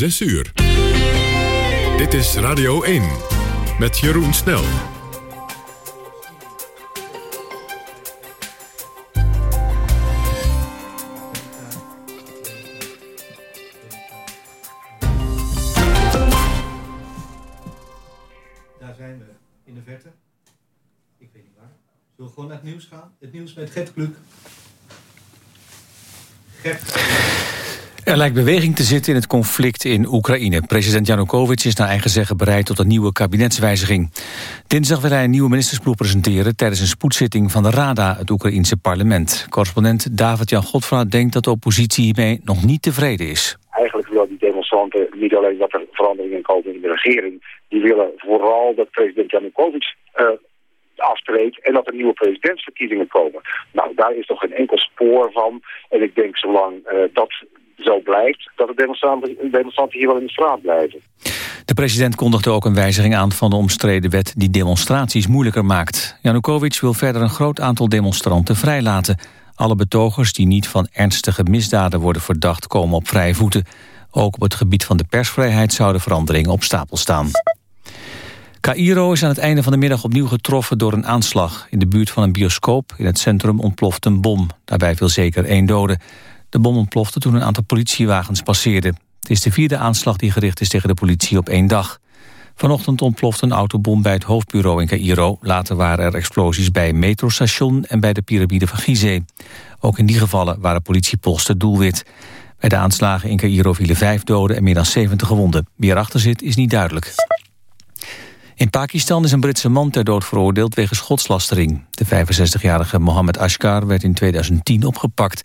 6 uur. Dit is Radio 1 met Jeroen Snel. Daar zijn we in de verte. Ik weet niet waar. Zullen we gewoon naar het nieuws gaan? Het nieuws met Gert Kluk. Lijkt beweging te zitten in het conflict in Oekraïne. President Janukovic is naar eigen zeggen bereid tot een nieuwe kabinetswijziging. Dinsdag wil hij een nieuwe ministersploeg presenteren... tijdens een spoedzitting van de Rada, het Oekraïense parlement. Correspondent David-Jan Godfra denkt dat de oppositie hiermee nog niet tevreden is. Eigenlijk willen die demonstranten niet alleen dat er veranderingen komen in de regering... die willen vooral dat president Janukovic uh, aftreedt en dat er nieuwe presidentsverkiezingen komen. Nou, daar is nog geen enkel spoor van. En ik denk zolang uh, dat zo blijft, dat de demonstranten, demonstranten hier wel in de straat blijven. De president kondigde ook een wijziging aan van de omstreden wet die demonstraties moeilijker maakt. Janukovic wil verder een groot aantal demonstranten vrijlaten. Alle betogers die niet van ernstige misdaden worden verdacht komen op vrije voeten. Ook op het gebied van de persvrijheid zouden veranderingen op stapel staan. Cairo is aan het einde van de middag opnieuw getroffen door een aanslag. In de buurt van een bioscoop in het centrum ontploft een bom. Daarbij viel zeker één dode. De bom ontplofte toen een aantal politiewagens passeerden. Het is de vierde aanslag die gericht is tegen de politie op één dag. Vanochtend ontplofte een autobom bij het hoofdbureau in Cairo. Later waren er explosies bij een metrostation en bij de piramide van Gizeh. Ook in die gevallen waren politieposten doelwit. Bij de aanslagen in Cairo vielen vijf doden en meer dan 70 gewonden. Wie erachter zit is niet duidelijk. In Pakistan is een Britse man ter dood veroordeeld wegens godslastering. De 65-jarige Mohammed Ashkar werd in 2010 opgepakt.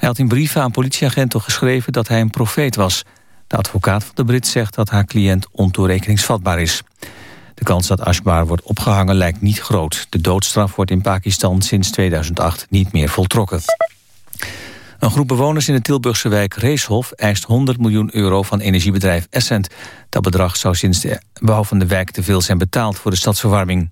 Hij had in brieven aan politieagenten geschreven dat hij een profeet was. De advocaat van de Brit zegt dat haar cliënt ontoerekeningsvatbaar is. De kans dat Ashbar wordt opgehangen lijkt niet groot. De doodstraf wordt in Pakistan sinds 2008 niet meer voltrokken. Een groep bewoners in de Tilburgse wijk Reeshof eist 100 miljoen euro van energiebedrijf Essent. Dat bedrag zou sinds de bouw van de wijk te veel zijn betaald voor de stadsverwarming.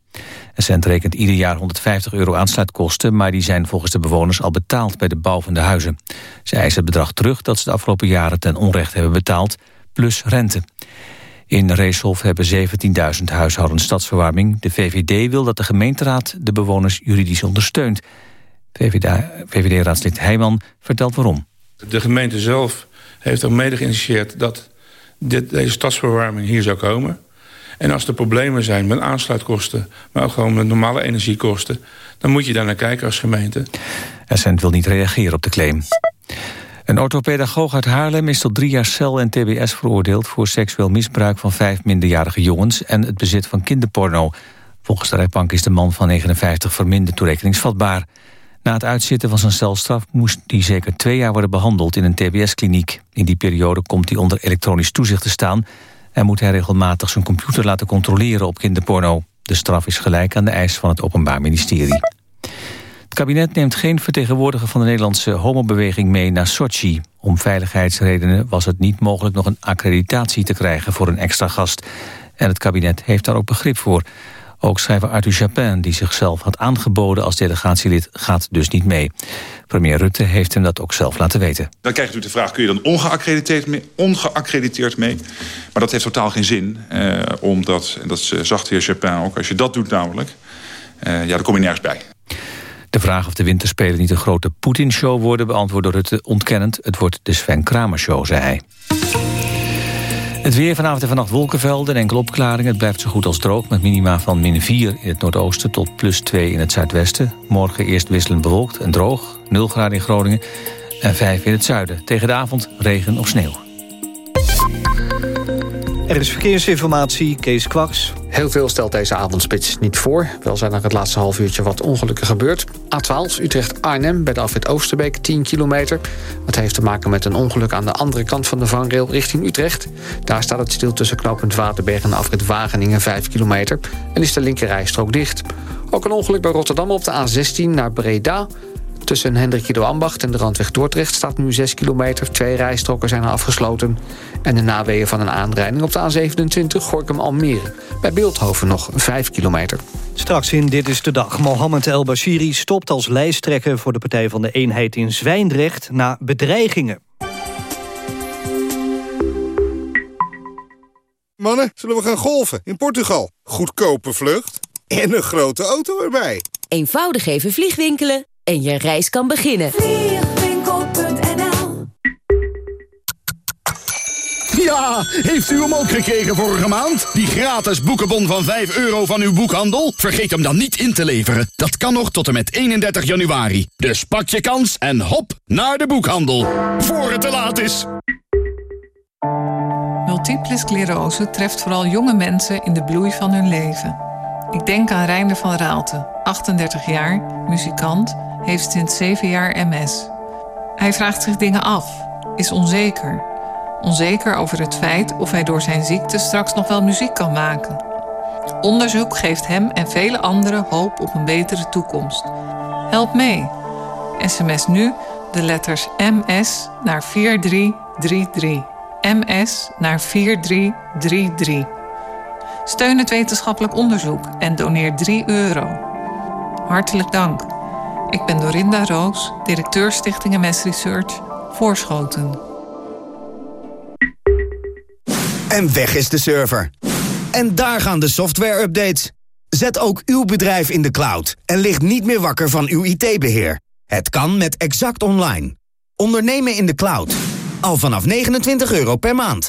Essent rekent ieder jaar 150 euro aansluitkosten, maar die zijn volgens de bewoners al betaald bij de bouw van de huizen. Ze eisen het bedrag terug dat ze de afgelopen jaren ten onrecht hebben betaald, plus rente. In Reeshof hebben 17.000 huishoudens stadsverwarming. De VVD wil dat de gemeenteraad de bewoners juridisch ondersteunt. VVD-raadslid Heijman vertelt waarom. De gemeente zelf heeft er mede geïnitieerd dat dit, deze stadsverwarming hier zou komen. En als er problemen zijn met aansluitkosten, maar ook gewoon met normale energiekosten... dan moet je daar naar kijken als gemeente. Essent wil niet reageren op de claim. Een orthopedagoog uit Haarlem is tot drie jaar cel en tbs veroordeeld... voor seksueel misbruik van vijf minderjarige jongens... en het bezit van kinderporno. Volgens de rechtbank is de man van 59 verminderd toerekeningsvatbaar. Na het uitzitten van zijn celstraf moest hij zeker twee jaar worden behandeld in een tbs-kliniek. In die periode komt hij onder elektronisch toezicht te staan... en moet hij regelmatig zijn computer laten controleren op kinderporno. De straf is gelijk aan de eis van het Openbaar Ministerie. Het kabinet neemt geen vertegenwoordiger van de Nederlandse homobeweging mee naar Sochi. Om veiligheidsredenen was het niet mogelijk nog een accreditatie te krijgen voor een extra gast. En het kabinet heeft daar ook begrip voor... Ook schrijver Arthur Chapin, die zichzelf had aangeboden als delegatielid, gaat dus niet mee. Premier Rutte heeft hem dat ook zelf laten weten. Dan krijgt u de vraag, kun je dan ongeaccrediteerd mee? Ongeaccrediteerd mee? Maar dat heeft totaal geen zin, eh, omdat, en dat zag de heer Chapin ook, als je dat doet namelijk, eh, ja, dan kom je nergens bij. De vraag of de winterspelen niet een grote Poetin-show worden... beantwoord door Rutte ontkennend. Het wordt de Sven Kramer-show, zei hij. Het weer vanavond en vannacht wolkenvelden en enkele opklaringen. Het blijft zo goed als droog met minima van min 4 in het noordoosten tot plus 2 in het zuidwesten. Morgen eerst wisselend bewolkt en droog, 0 graden in Groningen en 5 in het zuiden. Tegen de avond regen of sneeuw. Er is verkeersinformatie, Kees Kwaks. Heel veel stelt deze avondspits niet voor. Wel zijn er het laatste half uurtje wat ongelukken gebeurd. A12 Utrecht-Arnhem bij de afwit Oosterbeek 10 kilometer. Dat heeft te maken met een ongeluk aan de andere kant van de vangrail richting Utrecht. Daar staat het stil tussen knooppunt Waterberg en afrit Wageningen 5 kilometer. En is de linkerrijstrook dicht. Ook een ongeluk bij Rotterdam op de A16 naar Breda. Tussen Hendrik Ido Ambacht en de Randweg Dordrecht staat nu 6 kilometer. Twee rijstroken zijn afgesloten. En de naweeën van een aanrijding op de A27 Gorkum-Almere. Bij Beeldhoven nog 5 kilometer. Straks in Dit is de Dag. Mohammed El Bashiri stopt als lijsttrekker voor de Partij van de Eenheid in Zwijndrecht... na bedreigingen. Mannen, zullen we gaan golven in Portugal? Goedkope vlucht en een grote auto erbij. Eenvoudig even vliegwinkelen en je reis kan beginnen. Vliegwinkel.nl Ja, heeft u hem ook gekregen vorige maand? Die gratis boekenbon van 5 euro van uw boekhandel? Vergeet hem dan niet in te leveren. Dat kan nog tot en met 31 januari. Dus pak je kans en hop naar de boekhandel. Voor het te laat is. Multiple sclerose treft vooral jonge mensen in de bloei van hun leven. Ik denk aan Reinder van Raalte, 38 jaar, muzikant, heeft sinds 7 jaar MS. Hij vraagt zich dingen af, is onzeker. Onzeker over het feit of hij door zijn ziekte straks nog wel muziek kan maken. Onderzoek geeft hem en vele anderen hoop op een betere toekomst. Help mee. SMS nu de letters MS naar 4333. MS naar 4333. Steun het wetenschappelijk onderzoek en doneer 3 euro. Hartelijk dank. Ik ben Dorinda Roos, directeur Stichting MS Research, Voorschoten. En weg is de server. En daar gaan de software-updates. Zet ook uw bedrijf in de cloud en ligt niet meer wakker van uw IT-beheer. Het kan met Exact Online. Ondernemen in de cloud. Al vanaf 29 euro per maand.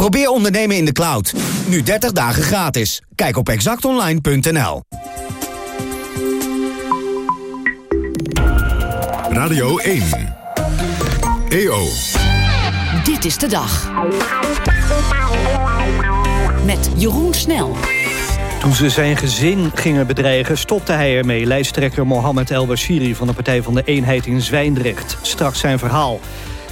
Probeer ondernemen in de cloud. Nu 30 dagen gratis. Kijk op exactonline.nl. Radio 1. EO. Dit is de dag. Met Jeroen Snel. Toen ze zijn gezin gingen bedreigen, stopte hij ermee. Lijsttrekker Mohammed El Bashiri van de Partij van de Eenheid in Zwijndrecht. Straks zijn verhaal.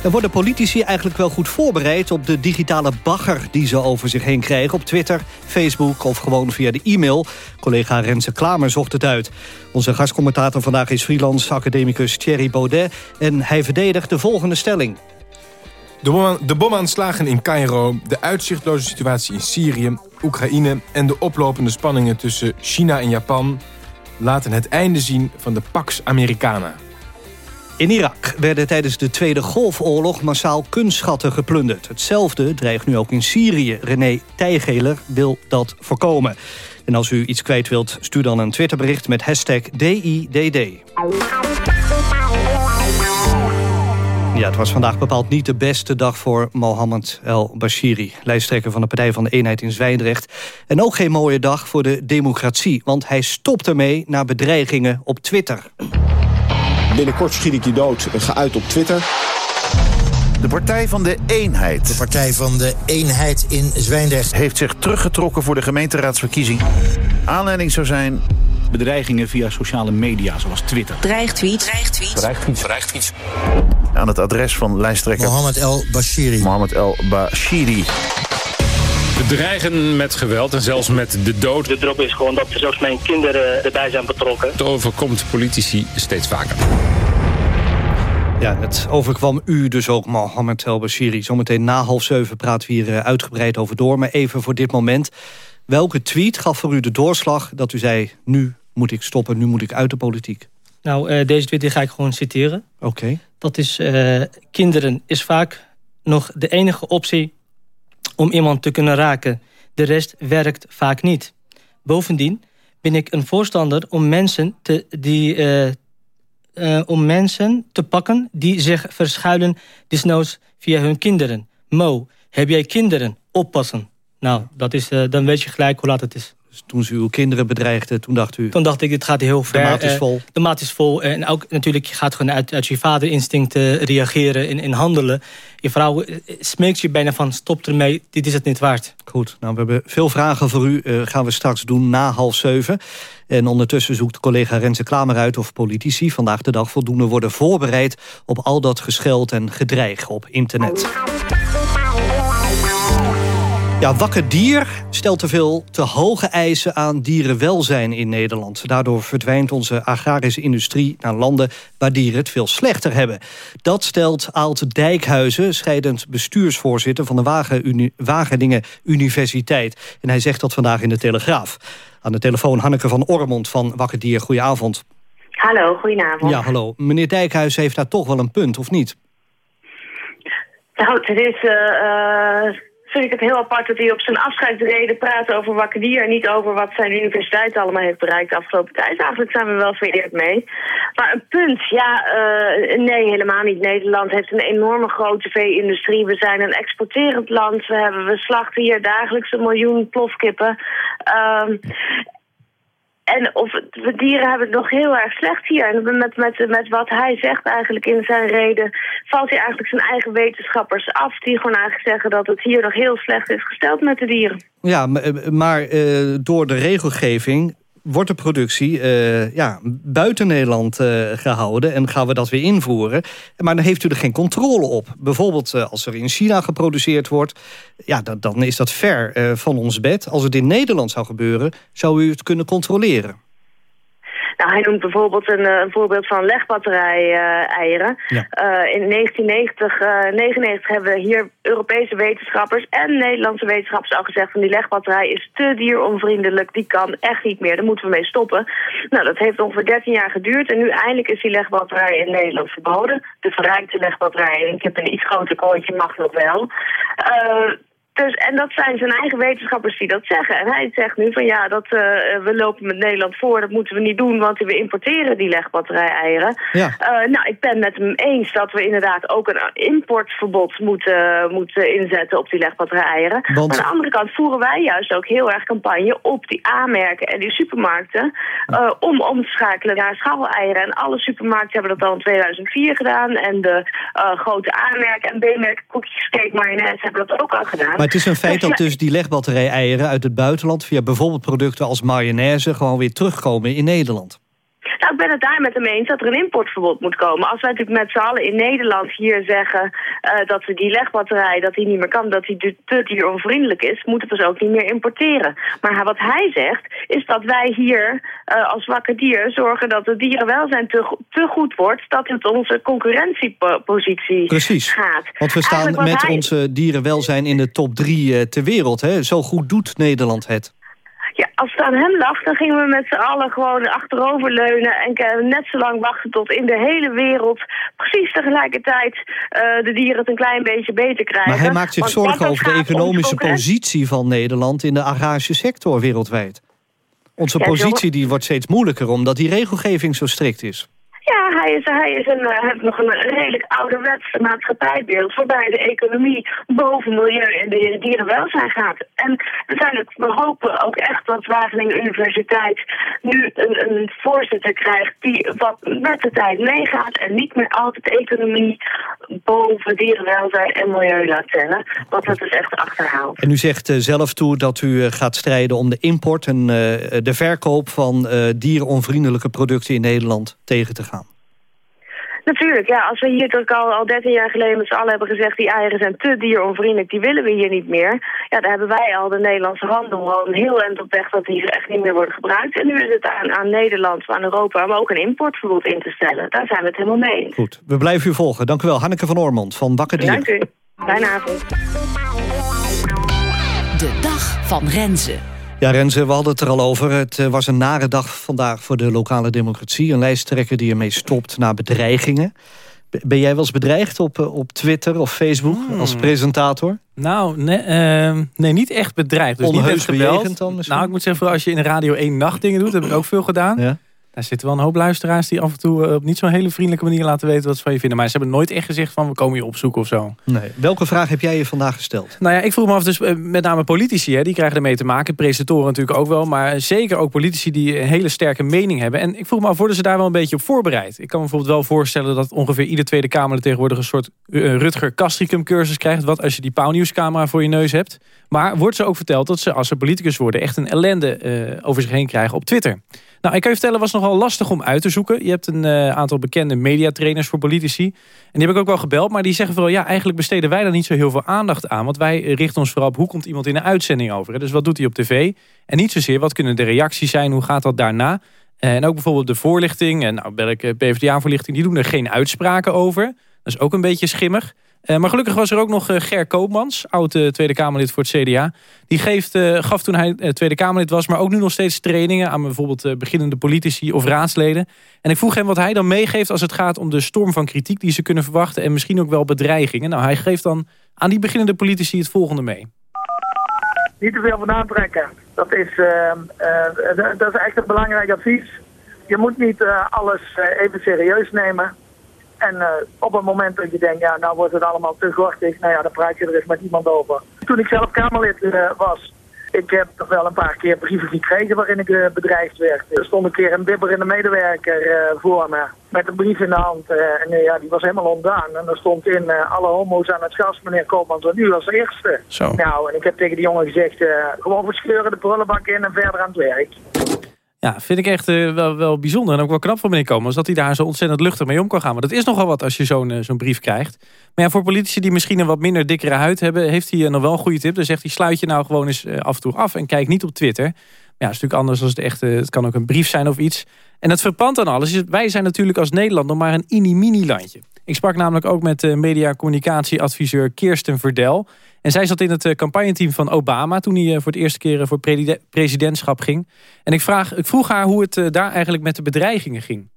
Er worden politici eigenlijk wel goed voorbereid op de digitale bagger die ze over zich heen krijgen op Twitter, Facebook of gewoon via de e-mail. Collega Renze Klamer zocht het uit. Onze gastcommentator vandaag is freelance academicus Thierry Baudet en hij verdedigt de volgende stelling. De bomaanslagen in Cairo, de uitzichtloze situatie in Syrië, Oekraïne... en de oplopende spanningen tussen China en Japan... laten het einde zien van de Pax Americana. In Irak werden tijdens de Tweede Golfoorlog massaal kunstschatten geplunderd. Hetzelfde dreigt nu ook in Syrië. René Tijgeler wil dat voorkomen. En als u iets kwijt wilt, stuur dan een Twitterbericht met hashtag DIDD. Ja, het was vandaag bepaald niet de beste dag voor Mohammed El Bashiri... lijsttrekker van de Partij van de Eenheid in Zwijndrecht. En ook geen mooie dag voor de democratie... want hij stopt ermee na bedreigingen op Twitter. Binnenkort schiet ik je dood, geuit op Twitter. De Partij van de Eenheid. De Partij van de Eenheid in Zwijndrecht. Heeft zich teruggetrokken voor de gemeenteraadsverkiezing. Aanleiding zou zijn bedreigingen via sociale media, zoals Twitter. Dreigtweets. Dreigtweets. Dreigtweets. Dreigtweets. Aan het adres van lijsttrekker... Mohammed El Bashiri. Mohammed El Bashiri. Bedreigen met geweld en zelfs met de dood. De drop is gewoon dat er zelfs mijn kinderen erbij zijn betrokken. Het overkomt politici steeds vaker. Ja, het overkwam u dus ook, Mohammed El Bashiri. Zometeen na half zeven praten we hier eh, uitgebreid over door. Maar even voor dit moment. Welke tweet gaf voor u de doorslag dat u zei... nu moet ik stoppen, nu moet ik uit de politiek? Nou, uh, deze tweet die ga ik gewoon citeren. Oké. Okay. Dat is, uh, kinderen is vaak nog de enige optie om iemand te kunnen raken. De rest werkt vaak niet. Bovendien ben ik een voorstander om mensen te, die, uh, uh, om mensen te pakken die zich verschuilen desnoods via hun kinderen. Mo, heb jij kinderen? Oppassen. Nou, dat is, uh, dan weet je gelijk hoe laat het is. Dus toen ze uw kinderen bedreigden, toen dacht u... Toen dacht ik, dit gaat heel ver. De maat is vol. de maat is vol. En ook natuurlijk je gaat gewoon uit, uit je vaderinstinct uh, reageren en, en handelen. Je vrouw smeekt je bijna van, stop ermee, dit is het niet waard. Goed, nou we hebben veel vragen voor u. Uh, gaan we straks doen na half zeven. En ondertussen zoekt collega Renze Klamer uit of politici vandaag de dag voldoende worden voorbereid op al dat gescheld en gedreig op internet. Ja, Wakker Dier stelt te veel te hoge eisen aan dierenwelzijn in Nederland. Daardoor verdwijnt onze agrarische industrie naar landen waar dieren het veel slechter hebben. Dat stelt Aalt Dijkhuizen, scheidend bestuursvoorzitter van de Wageningen Universiteit. En hij zegt dat vandaag in de Telegraaf. Aan de telefoon Hanneke van Ormond van Wakker Dier. Goedenavond. Hallo, goedenavond. Ja, hallo. Meneer Dijkhuizen heeft daar toch wel een punt, of niet? Nou, het is... Uh, vind ik het heel apart dat hij op zijn afscheidsreden praat over Wakkerdier... en niet over wat zijn universiteit allemaal heeft bereikt de afgelopen tijd. Eigenlijk zijn we wel vereerd mee. Maar een punt, ja, uh, nee, helemaal niet. Nederland heeft een enorme grote vee-industrie. We zijn een exporterend land. We, hebben, we slachten hier dagelijks een miljoen plofkippen. Uh, en of de dieren hebben het nog heel erg slecht hier. En met, met, met wat hij zegt eigenlijk in zijn reden... valt hij eigenlijk zijn eigen wetenschappers af... die gewoon eigenlijk zeggen dat het hier nog heel slecht is gesteld met de dieren. Ja, maar uh, door de regelgeving wordt de productie uh, ja, buiten Nederland uh, gehouden... en gaan we dat weer invoeren. Maar dan heeft u er geen controle op. Bijvoorbeeld uh, als er in China geproduceerd wordt... Ja, dan is dat ver van ons bed. Als het in Nederland zou gebeuren, zou u het kunnen controleren. Nou, hij noemt bijvoorbeeld een, eh, een voorbeeld van legbatterij-eieren. Uh, in 1990, uh, 99 hebben we hier Europese wetenschappers en Nederlandse wetenschappers al gezegd van die legbatterij is te dieronvriendelijk, die kan echt niet meer, daar moeten we mee stoppen. Nou, dat heeft ongeveer 13 jaar geduurd en nu eindelijk is die legbatterij in Nederland verboden. De verrijkte legbatterij, ik heb een iets groter kooitje, mag nog wel. Dus, en dat zijn zijn eigen wetenschappers die dat zeggen. En hij zegt nu van ja, dat, uh, we lopen met Nederland voor, dat moeten we niet doen, want we importeren die legbatterij-eieren. Ja. Uh, nou, ik ben met hem eens dat we inderdaad ook een importverbod moeten, moeten inzetten op die legbatterij-eieren. Want... Maar aan de andere kant voeren wij juist ook heel erg campagne op die A-merken en die supermarkten uh, om om te schakelen naar schaal-eieren. En alle supermarkten hebben dat al in 2004 gedaan. En de grote A-merken en B-merken koekjes, cake, mayonaise hebben dat ook al gedaan. Maar het is een feit dat dus die legbatterij-eieren uit het buitenland... via bijvoorbeeld producten als mayonaise gewoon weer terugkomen in Nederland. Nou, ik ben het daar met hem eens dat er een importverbod moet komen. Als wij natuurlijk met z'n allen in Nederland hier zeggen uh, dat we die legbatterij, dat die niet meer kan, dat die te dieronvriendelijk is, moeten we ze ook niet meer importeren. Maar wat hij zegt, is dat wij hier uh, als wakker dier zorgen dat het dierenwelzijn te, te goed wordt, dat het onze concurrentiepositie Precies. gaat. Want we staan met hij... onze dierenwelzijn in de top drie uh, ter wereld. Hè? Zo goed doet Nederland het. Ja, als het aan hem lag, dan gingen we met z'n allen gewoon achteroverleunen... en net zo lang wachten tot in de hele wereld precies tegelijkertijd uh, de dieren het een klein beetje beter krijgen. Maar hij maakt zich zorgen over de economische positie van Nederland... in de agrarische sector wereldwijd. Onze ja, positie die wordt steeds moeilijker omdat die regelgeving zo strikt is. Ja, hij, is, hij is een, uh, heeft nog een redelijk ouderwets maatschappijbeeld... waarbij de economie boven milieu en de dierenwelzijn gaat. En we, zijn het, we hopen ook echt dat Wageningen Universiteit nu een, een voorzitter krijgt... die wat met de tijd meegaat en niet meer altijd economie boven dierenwelzijn en milieu laat tellen. Want dat is echt achterhaald. En u zegt uh, zelf toe dat u uh, gaat strijden om de import en de verkoop van dierenonvriendelijke producten in Nederland tegen te gaan. Natuurlijk, ja. Als we hier toch al, al 13 jaar geleden met z'n allen hebben gezegd... die eieren zijn te dieronvriendelijk, die willen we hier niet meer. Ja, dan hebben wij al de Nederlandse handel al een heel eind op weg... dat die echt niet meer worden gebruikt. En nu is het aan, aan Nederland, aan Europa... om ook een importverbod in te stellen. Daar zijn we het helemaal mee eens. Goed, we blijven u volgen. Dank u wel. Hanneke van Ormond van Wakker Dier. Dank u. Fijne avond. De dag van Renze. Ja, Renze, we hadden het er al over. Het eh, was een nare dag vandaag voor de lokale democratie. Een lijsttrekker die ermee stopt na bedreigingen. Ben jij wel eens bedreigd op, eh, op Twitter of Facebook hmm. als presentator? Nou, nee, uh, nee, niet echt bedreigd. Dus Onheus niet dan misschien? Nou, ik moet zeggen, als je in de Radio 1 nachtdingen doet... heb ik ook veel gedaan. Ja. Daar zitten wel een hoop luisteraars die af en toe eh, op niet zo'n hele vriendelijke manier laten weten wat ze van je vinden. Maar ze hebben nooit echt gezegd van we komen je opzoeken of zo. Nee. Welke vraag heb jij je vandaag gesteld? Nou ja, ik vroeg me af, dus eh, met name politici, hè, die krijgen ermee te maken. Presentatoren natuurlijk ook wel, maar zeker ook politici die een hele sterke mening hebben. En ik vroeg me af, worden ze daar wel een beetje op voorbereid? Ik kan me bijvoorbeeld wel voorstellen dat ongeveer ieder Tweede Kamer tegenwoordig een soort uh, Rutger Kastricum cursus krijgt. Wat als je die pauwnieuwscamera voor je neus hebt? Maar wordt ze ook verteld dat ze als ze politicus worden... echt een ellende uh, over zich heen krijgen op Twitter. Nou, ik kan je vertellen, was nogal lastig om uit te zoeken. Je hebt een uh, aantal bekende mediatrainers voor politici. En die heb ik ook wel gebeld. Maar die zeggen vooral, ja, eigenlijk besteden wij daar niet zo heel veel aandacht aan. Want wij richten ons vooral op hoe komt iemand in een uitzending over. Dus wat doet hij op tv? En niet zozeer, wat kunnen de reacties zijn? Hoe gaat dat daarna? En ook bijvoorbeeld de voorlichting. En nou, welke PvdA-voorlichting, die doen er geen uitspraken over. Dat is ook een beetje schimmig. Uh, maar gelukkig was er ook nog uh, Ger Koopmans, oud uh, Tweede Kamerlid voor het CDA. Die geeft, gaf toen hij Tweede Kamerlid was, maar ook nu nog steeds trainingen aan bijvoorbeeld beginnende politici of raadsleden. En ik vroeg hem wat hij dan meegeeft als het gaat om de storm van kritiek die ze kunnen verwachten en misschien ook wel bedreigingen. Nou, hij geeft dan aan die beginnende politici het volgende mee. Niet te veel van aantrekken. Dat is, dat is echt een belangrijk advies. Je moet niet alles even serieus nemen. En uh, op het moment dat je denkt, ja, nou wordt het allemaal te gortig, nou ja, dan praat je er eens met iemand over. Toen ik zelf Kamerlid uh, was, ik heb toch wel een paar keer brieven gekregen waarin ik uh, bedreigd werd. Er stond een keer een bibberende medewerker voor me met een brief in de hand. en ja, die was helemaal ontdaan. En er stond in, alle homo's aan het gas, meneer Koopmans, en u als eerste. Zo. Nou, en ik heb tegen die jongen gezegd, gewoon verscheuren de prullenbak in en verder aan het werk. Ja, vind ik echt uh, wel, wel bijzonder en ook wel knap van meneer Komens... dat hij daar zo ontzettend luchtig mee om kan gaan. Maar dat is nogal wat als je zo'n uh, zo'n brief krijgt. Maar ja, voor politici die misschien een wat minder dikkere huid hebben... heeft hij uh, nog wel een goede tip. Dan zegt hij, sluit je nou gewoon eens af en toe af... en kijk niet op Twitter. Maar ja, is natuurlijk anders als het echt... het kan ook een brief zijn of iets. En het verpand aan alles is... wij zijn natuurlijk als Nederland nog maar een mini-mini landje. Ik sprak namelijk ook met media-communicatieadviseur Kirsten Verdel... En zij zat in het eh, campagneteam van Obama... toen hij eh, voor het eerste keer eh, voor presidentschap ging. En ik, vraag, ik vroeg haar hoe het daar eigenlijk met de bedreigingen ging.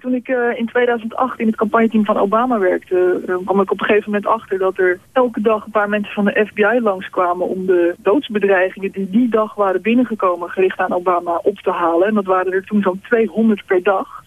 Toen ik in 2008 in het campagneteam van Obama werkte... kwam ik op een gegeven moment achter dat er elke dag een paar mensen van de FBI langskwamen... om de doodsbedreigingen die die dag waren binnengekomen gericht aan Obama op te halen. En dat waren er toen zo'n 200 per dag.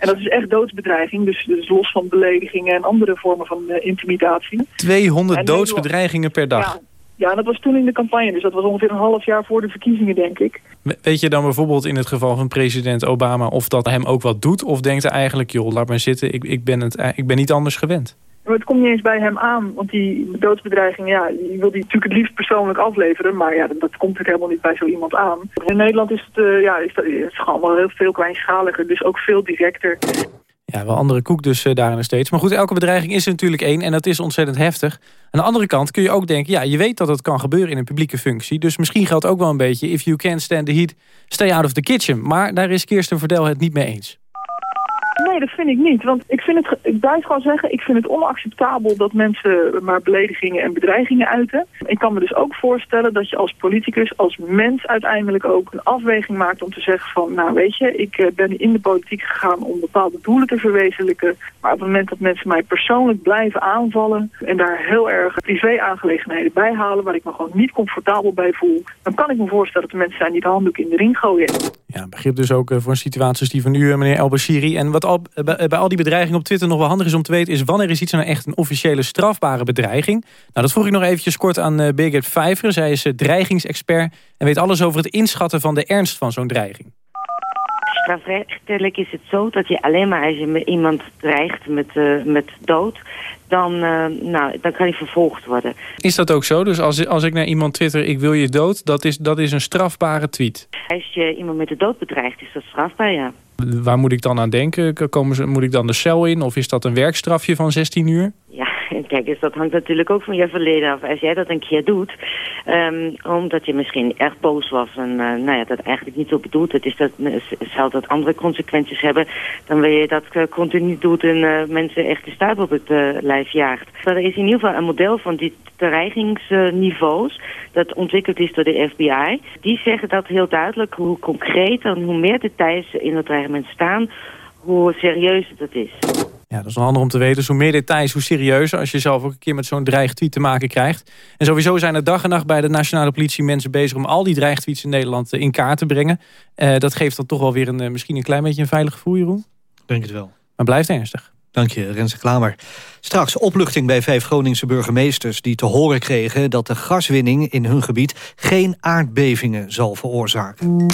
En dat is echt doodsbedreiging, dus, dus los van beledigingen en andere vormen van uh, intimidatie. 200 doodsbedreigingen per dag? Ja, ja, dat was toen in de campagne, dus dat was ongeveer een half jaar voor de verkiezingen, denk ik. Weet je dan bijvoorbeeld in het geval van president Obama of dat hem ook wat doet? Of denkt hij eigenlijk, joh, laat maar zitten, ik, ik, ben, het, ik ben niet anders gewend? Maar het komt niet eens bij hem aan, want die doodsbedreiging, ja, die wil hij natuurlijk het liefst persoonlijk afleveren. Maar ja, dat, komt natuurlijk helemaal niet bij zo iemand aan. In Nederland is het, uh, ja, is, dat, is gewoon heel veel kleinschaliger, dus ook veel directer. Ja, wel andere koek dus uh, daarin steeds. Maar goed, elke bedreiging is er natuurlijk één en dat is ontzettend heftig. Aan de andere kant kun je ook denken, ja, je weet dat het kan gebeuren in een publieke functie. Dus misschien geldt ook wel een beetje, if you can't stand the heat, stay out of the kitchen. Maar daar is Kirsten Verdel het niet mee eens. Nee, dat vind ik niet. Want ik vind het, ik blijf gewoon zeggen, ik vind het onacceptabel dat mensen maar beledigingen en bedreigingen uiten. Ik kan me dus ook voorstellen dat je als politicus, als mens uiteindelijk ook een afweging maakt om te zeggen van, nou weet je, ik eh, ben in de politiek gegaan om bepaalde doelen te verwezenlijken. Maar op het moment dat mensen mij persoonlijk blijven aanvallen en daar heel erg privé-aangelegenheden bij halen waar ik me gewoon niet comfortabel bij voel, dan kan ik me voorstellen dat de mensen zijn die de handdoek in de ring gooien. Ja, begrip dus ook eh, voor een situatie die van u, meneer Elbashiri. En wat al, bij, al die bedreigingen op Twitter nog wel handig is om te weten... is wanneer is iets nou echt een officiële strafbare bedreiging? Nou, dat vroeg ik nog eventjes kort aan Birgit Vijver. Zij is dreigingsexpert en weet alles over het inschatten van de ernst van zo'n dreiging. Strafrechtelijk is het zo dat je alleen maar als je iemand dreigt met, uh, met dood dan, uh, nou, dan kan hij vervolgd worden. Is dat ook zo? Dus als, als ik naar iemand twitter, ik wil je dood, dat is, dat is een strafbare tweet? Als je iemand met de dood bedreigt, is dat strafbaar, ja. Waar moet ik dan aan denken? Komen ze, moet ik dan de cel in? Of is dat een werkstrafje van 16 uur? Ja, kijk eens, dat hangt natuurlijk ook van je verleden af. Als jij dat een keer doet, um, omdat je misschien erg boos was en uh, nou ja, dat eigenlijk niet zo bedoeld, het is dat, zal dat andere consequenties hebben, dan wil je dat uh, continu doet en mensen echt de stuip op het lijf jaagt. er is in ieder geval een model van die dreigingsniveaus dat ontwikkeld is door de FBI. Die zeggen dat heel duidelijk, hoe concreet en hoe meer details in het dreigement staan, hoe serieus het is. Ja, dat is wel handig om te weten. Dus hoe meer details, hoe serieuzer. Als je zelf ook een keer met zo'n dreigtweet te maken krijgt. En sowieso zijn er dag en nacht bij de nationale politie mensen bezig... om al die dreigtweets in Nederland eh, in kaart te brengen. Uh, dat geeft dan toch wel weer een, misschien een klein beetje een veilig gevoel, Jeroen? Denk het wel. Maar blijft ernstig. Dank je, Renze Klamer. Straks opluchting bij vijf Groningse burgemeesters... die te horen kregen dat de gaswinning in hun gebied... geen aardbevingen zal veroorzaken.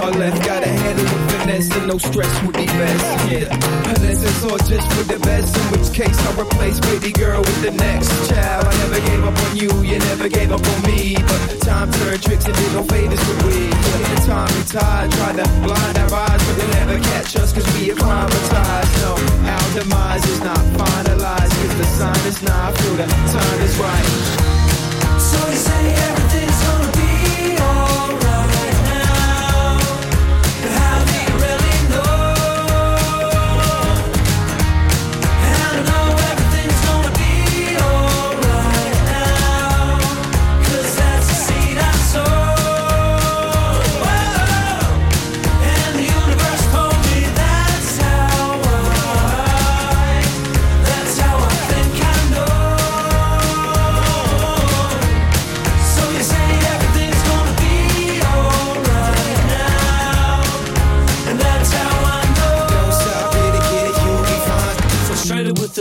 Far left. Gotta handle with finesse and no stress would be best. Yeah, unless it's all just for the best. In which case I'll replace baby girl with the next child. I never gave up on you, you never gave up on me. But time turned tricks and did no favors for we. Yeah, the time and tide tried to blind our eyes, but they'll never catch us cause we acclimatized. No, our demise is not finalized cause the sign is not through, the time is right. So you say everything's gonna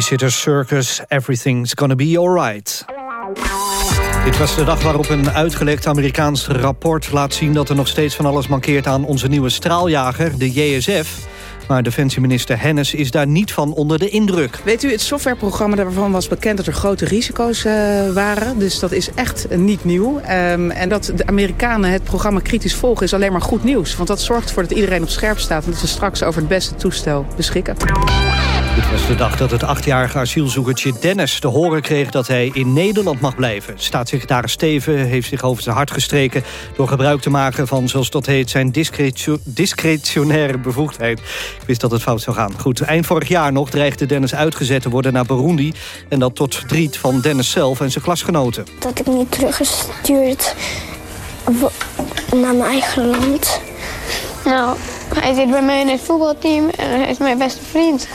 Babysitter Circus, Everything's Gonna Be Alright. Dit was de dag waarop een uitgelekt Amerikaans rapport laat zien... dat er nog steeds van alles mankeert aan onze nieuwe straaljager, de JSF. Maar defensieminister Hennis is daar niet van onder de indruk. Weet u, het softwareprogramma daarvan was bekend dat er grote risico's eh, waren. Dus dat is echt niet nieuw. Ehm, en dat de Amerikanen het programma kritisch volgen is alleen maar goed nieuws. Want dat zorgt ervoor dat iedereen op scherp staat... en dat we straks over het beste toestel beschikken. Dit was de dag dat het achtjarige asielzoekertje Dennis te horen kreeg dat hij in Nederland mag blijven. Staatssecretaris Steven heeft zich over zijn hart gestreken door gebruik te maken van, zoals dat heet, zijn discretio discretionaire bevoegdheid. Ik wist dat het fout zou gaan. Goed, eind vorig jaar nog dreigde Dennis uitgezet te worden naar Burundi. En dat tot verdriet van Dennis zelf en zijn klasgenoten. Dat ik niet teruggestuurd naar mijn eigen land. Nou, hij zit bij mij in het voetbalteam en hij is mijn beste vriend.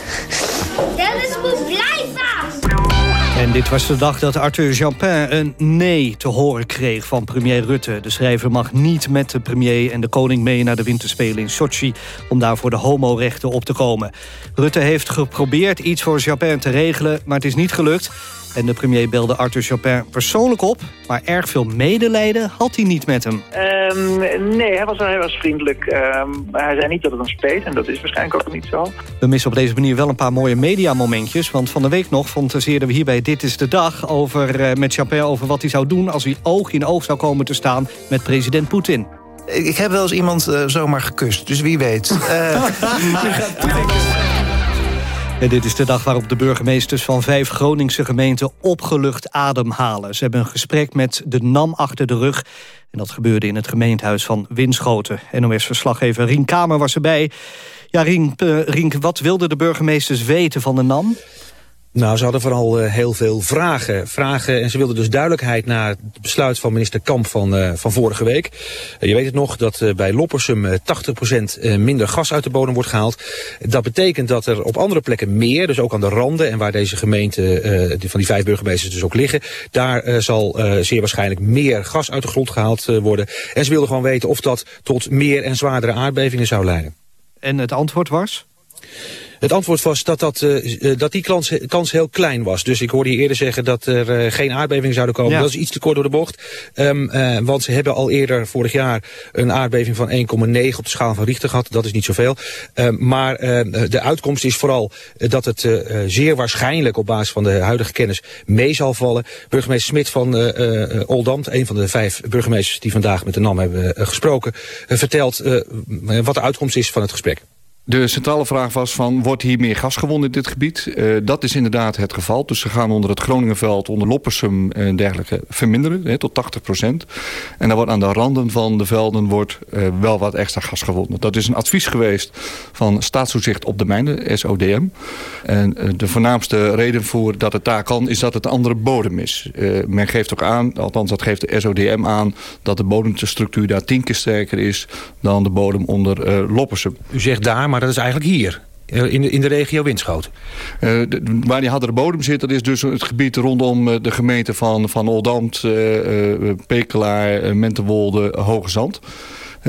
Dennis moet blijven! En dit was de dag dat Arthur Jampin een nee te horen kreeg van premier Rutte. De schrijver mag niet met de premier en de koning mee naar de winterspelen in Sochi... om daar voor de homorechten op te komen. Rutte heeft geprobeerd iets voor Jampin te regelen, maar het is niet gelukt. En de premier belde Arthur Jampin persoonlijk op... maar erg veel medelijden had hij niet met hem. Ehm, nee, hij was, hij was vriendelijk. Ehm, maar hij zei niet dat het hem speet en dat is waarschijnlijk ook niet zo. We missen op deze manier wel een paar mooie mediamomentjes... want van de week nog fantaseerden we hier bij Dit is de Dag... Over, eh, met Chappelle over wat hij zou doen als hij oog in oog zou komen te staan... met president Poetin. Ik heb wel eens iemand eh, zomaar gekust, dus wie weet. Eh, En dit is de dag waarop de burgemeesters van vijf Groningse gemeenten opgelucht ademhalen. Ze hebben een gesprek met de NAM achter de rug. En dat gebeurde in het gemeentehuis van Winschoten. NOS-verslaggever Rien Kamer was erbij. Ja, Rien, eh, Rien, wat wilden de burgemeesters weten van de NAM? Nou, ze hadden vooral uh, heel veel vragen. vragen. En ze wilden dus duidelijkheid naar het besluit van minister Kamp van, uh, van vorige week. Uh, je weet het nog dat bij Loppersum 80% minder gas uit de bodem wordt gehaald. Dat betekent dat er op andere plekken meer, dus ook aan de randen... en waar deze gemeente van die vijf burgemeesters dus ook liggen... daar zal zeer waarschijnlijk meer gas uit de grond gehaald worden. En ze wilden gewoon weten of dat tot meer en zwaardere aardbevingen zou leiden. En het antwoord was? Het antwoord was dat, dat, uh, dat die kans, kans heel klein was. Dus ik hoorde je eerder zeggen dat er uh, geen aardbevingen zouden komen. Ja. Dat is iets te kort door de bocht. Um, uh, want ze hebben al eerder vorig jaar een aardbeving van 1,9 op de schaal van Richter gehad. Dat is niet zoveel. Um, maar de uitkomst is vooral dat het zeer waarschijnlijk op basis van de huidige kennis mee zal vallen. Burgemeester Smit van Oldam, een van de vijf burgemeesters die vandaag met de NAM hebben gesproken, vertelt wat de uitkomst is van het gesprek. De centrale vraag was van, wordt hier meer gas gewonnen in dit gebied? Uh, dat is inderdaad het geval. Dus ze gaan onder het Groningenveld, onder Loppersum en dergelijke verminderen, hè, tot 80 procent. En dan wordt aan de randen van de velden wordt, uh, wel wat extra gas gewonnen. Dat is een advies geweest van Staatstoezicht op de mijnen, SODM. En uh, de voornaamste reden voor dat het daar kan, is dat het een andere bodem is. men geeft ook aan, althans dat geeft de SODM aan, dat de bodemstructuur daar tien keer sterker is dan de bodem onder Loppersum. U zegt daar, maar dat is eigenlijk hier. Eh, in de, in de regio Winschoten? Uh, waar die hardere bodem zit, dat is dus het gebied rondom eh, de gemeente van, van Oldambt, uh, Pekelaar, Mentewolde, Hoge Zand.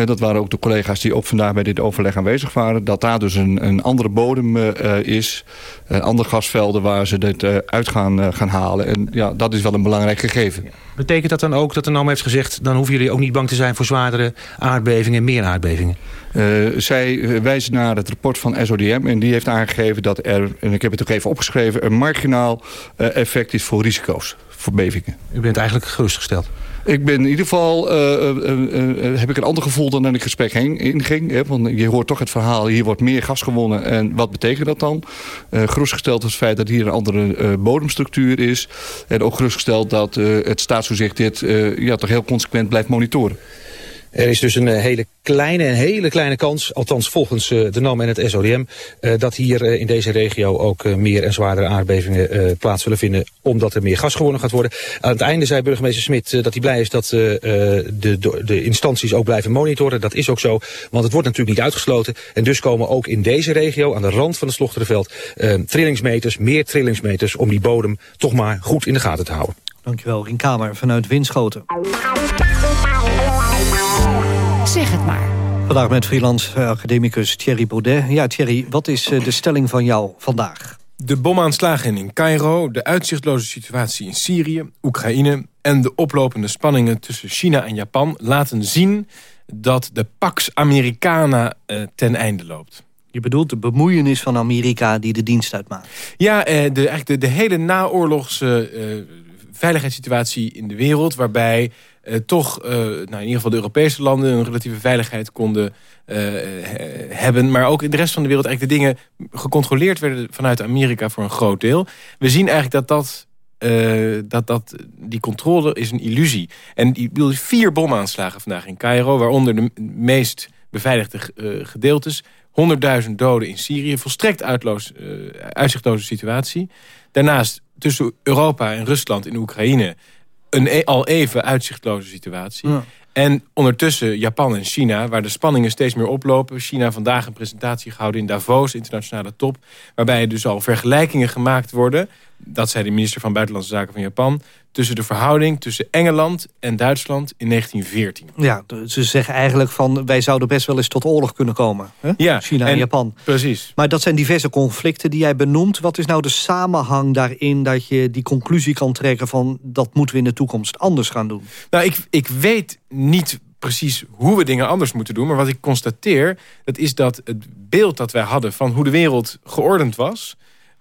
Dat waren ook de collega's die ook vandaag bij dit overleg aanwezig waren. Dat daar dus een, een andere bodem is. andere gasvelden waar ze dit uit gaan, gaan halen. En ja, dat is wel een belangrijk gegeven. Betekent dat dan ook dat de NAM heeft gezegd... dan hoeven jullie ook niet bang te zijn voor zwaardere aardbevingen... meer aardbevingen? Uh, zij wijzen naar het rapport van SODM en die heeft aangegeven dat er, en ik heb het ook even opgeschreven, een marginaal uh, effect is voor risico's, voor bevingen. U bent eigenlijk gerustgesteld? Ik ben in ieder geval, uh, heb ik een ander gevoel dan in het gesprek heen inging. Hè, want je hoort toch het verhaal, hier wordt meer gas gewonnen. En wat betekent dat dan? gerustgesteld is het feit dat hier een andere bodemstructuur is. En ook gerustgesteld dat het staatstoezicht dit ja, toch heel consequent blijft monitoren. Er is dus een eh, hele kleine, een hele kleine kans, althans volgens eh, de NAM en het SODM, eh, dat hier in deze regio ook meer en zwaardere aardbevingen plaats zullen vinden, omdat er meer gas gewonnen gaat worden. Aan het einde zei burgemeester Smit dat hij blij is dat de, de, de instanties ook blijven monitoren. Dat is ook zo, want het wordt natuurlijk niet uitgesloten. En dus komen ook in deze regio, aan de rand van het Slochterenveld, trillingsmeters, meer trillingsmeters, om die bodem toch maar goed in de gaten te houden. Dankjewel, Kamer vanuit Winschoten. Zeg het maar. Vandaag met freelance academicus Thierry Baudet. Ja, Thierry, wat is eh, de stelling van jou vandaag? De bomaanslagen in Cairo, de uitzichtloze situatie in Syrië, Oekraïne... en de oplopende spanningen tussen China en Japan laten zien... dat de Pax Americana uh, ten einde loopt. Je bedoelt de bemoeienis van Amerika die de dienst uitmaakt? Ja, eh, de, eigenlijk de, de hele naoorlogse uh, veiligheidssituatie in de wereld... waarbij toch uh, nou, in ieder geval de Europese landen een relatieve veiligheid konden uh, hebben. Maar ook in de rest van de wereld eigenlijk de dingen gecontroleerd werden vanuit Amerika voor een groot deel. We zien eigenlijk dat dat dat, dat die controle is een illusie. En die vier bomaanslagen vandaag in Cairo, waaronder de meest beveiligde gedeeltes. 100.000 doden in Syrië, volstrekt uitloos, uitzichtloze situatie. Daarnaast tussen Europa en Rusland in Oekraïne een e- al even uitzichtloze situatie. En ondertussen Japan en China, waar de spanningen steeds meer oplopen. China vandaag een presentatie gehouden in Davos, internationale top. Waarbij dus al vergelijkingen gemaakt worden. Dat zei de minister van Buitenlandse Zaken van Japan tussen de verhouding tussen Engeland en Duitsland in 1914. Ja, ze zeggen eigenlijk van wij zouden best wel eens tot oorlog kunnen komen. Hè? Ja, China en, Japan. Precies. Maar dat zijn diverse conflicten die jij benoemt. Wat is nou de samenhang daarin dat je die conclusie kan trekken van dat moeten we in de toekomst anders gaan doen? Nou, ik, ik weet niet precies hoe we dingen anders moeten doen. Maar wat ik constateer, dat is dat het beeld dat wij hadden van hoe de wereld geordend was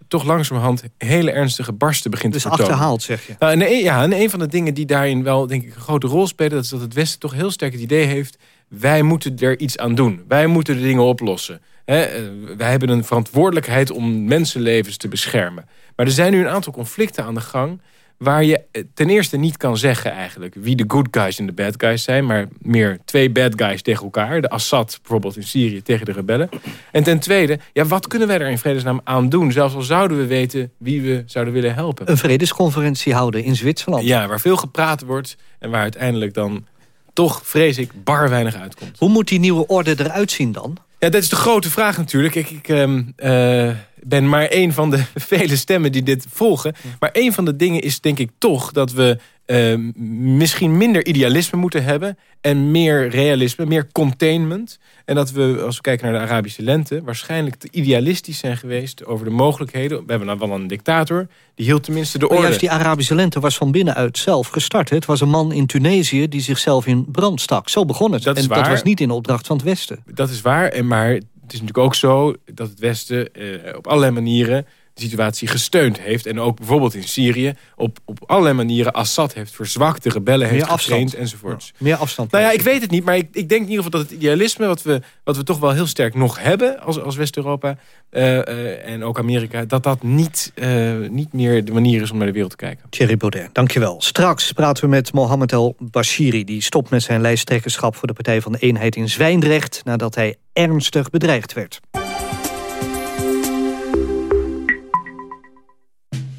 toch langzamerhand hele ernstige barsten begint dus te vertonen. achterhaald, zeg je? Nou, en, een, ja, en een van de dingen die daarin wel denk ik, een grote rol spelen... dat is dat het Westen toch heel sterk het idee heeft... wij moeten er iets aan doen. Wij moeten de dingen oplossen. He, eh, wij hebben een verantwoordelijkheid om mensenlevens te beschermen. Maar er zijn nu een aantal conflicten aan de gang waar je eh, ten eerste niet kan zeggen eigenlijk wie de good guys en de bad guys zijn, maar meer twee bad guys tegen elkaar. De Assad bijvoorbeeld in Syrië tegen de rebellen. En ten tweede, ja, wat kunnen wij er in vredesnaam aan doen? Zelfs al zouden we weten wie we zouden willen helpen. Een vredesconferentie houden in Zwitserland. Ja, waar veel gepraat wordt en waar uiteindelijk dan toch, vrees ik, bar weinig uitkomt. Hoe moet die nieuwe orde eruit zien dan? Ja, dat is de grote vraag natuurlijk. Ik, ik uh, ben maar één van de vele stemmen die dit volgen. Maar één van de dingen is denk ik toch dat we uh, misschien minder idealisme moeten hebben... en meer realisme, meer containment. En dat we, als we kijken naar de Arabische lente... waarschijnlijk te idealistisch zijn geweest over de mogelijkheden. We hebben nou wel een dictator, die hield tenminste de orde. juist die Arabische lente was van binnenuit zelf gestart. Het was een man in Tunesië die zichzelf in brand stak. Zo begon het. Dat en waar. dat was niet in opdracht van het Westen. Dat is waar, en maar het is natuurlijk ook zo dat het Westen... Eh, op allerlei manieren de situatie gesteund heeft. En ook bijvoorbeeld in Syrië op, op allerlei manieren Assad heeft verzwakt. De rebellen heeft getraind enzovoorts. Meer afstand. Nou ja, ik weet het niet, maar ik, ik denk in ieder geval dat het idealisme... wat we, wat we toch wel heel sterk nog hebben als, als West-Europa eh, eh, en ook Amerika... dat dat niet, eh, niet meer de manier is om naar de wereld te kijken. Thierry Baudet, dankjewel. Straks praten we met Mohamed El Bashiri. Die stopt met zijn lijsttrekkerschap voor de Partij van de Eenheid in Zwijndrecht... nadat hij ernstig bedreigd werd.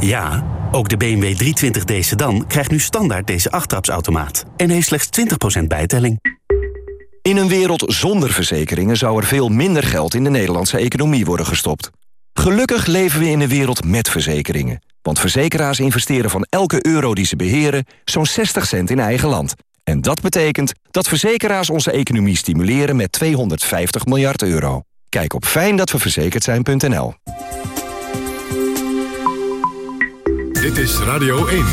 Ja, ook de BMW 320d sedan krijgt nu standaard deze achttrapsautomaat. En heeft slechts 20% bijtelling. In een wereld zonder verzekeringen zou er veel minder geld in de Nederlandse economie worden gestopt. Gelukkig leven we in een wereld met verzekeringen. Want verzekeraars investeren van elke euro die ze beheren zo'n 60 cent in eigen land. En dat betekent dat verzekeraars onze economie stimuleren met 250 miljard euro. Kijk op fijndatweverzekerd zijn.nl. Dit is Radio 1.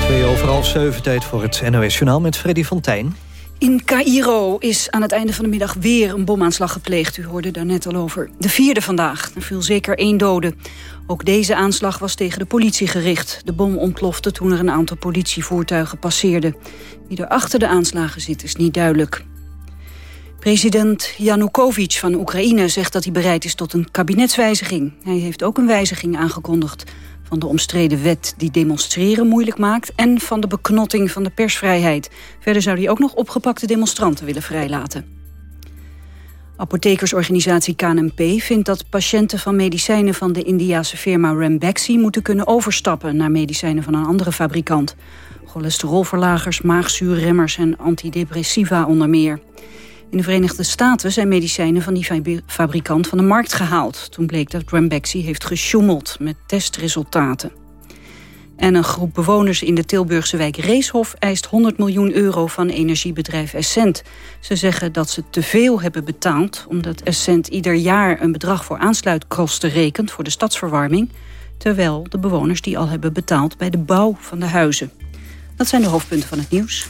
Twee over half zeven tijd voor het NOS Journaal met Freddy Fontijn. In Cairo is aan het einde van de middag weer een bomaanslag gepleegd. U hoorde daar net al over. De vierde vandaag. Er viel zeker één dode. Ook deze aanslag was tegen de politie gericht. De bom ontplofte toen er een aantal politievoertuigen passeerden. Wie er achter de aanslagen zit is niet duidelijk. President Yanukovych van Oekraïne zegt dat hij bereid is tot een kabinetswijziging. Hij heeft ook een wijziging aangekondigd van de omstreden wet die demonstreren moeilijk maakt... en van de beknotting van de persvrijheid. Verder zou hij ook nog opgepakte demonstranten willen vrijlaten. Apothekersorganisatie KNP vindt dat patiënten van medicijnen van de Indiase firma Ranbaxy moeten kunnen overstappen naar medicijnen van een andere fabrikant. Cholesterolverlagers, maagzuurremmers en antidepressiva onder meer. In de Verenigde Staten zijn medicijnen van die fabrikant van de markt gehaald. Toen bleek dat Ranbaxy heeft gesjoemeld met testresultaten. En een groep bewoners in de Tilburgse wijk Reeshof eist 100 miljoen euro van energiebedrijf Essent. Ze zeggen dat ze te veel hebben betaald, omdat Essent ieder jaar een bedrag voor aansluitkosten rekent voor de stadsverwarming, terwijl de bewoners die al hebben betaald bij de bouw van de huizen. Dat zijn de hoofdpunten van het nieuws.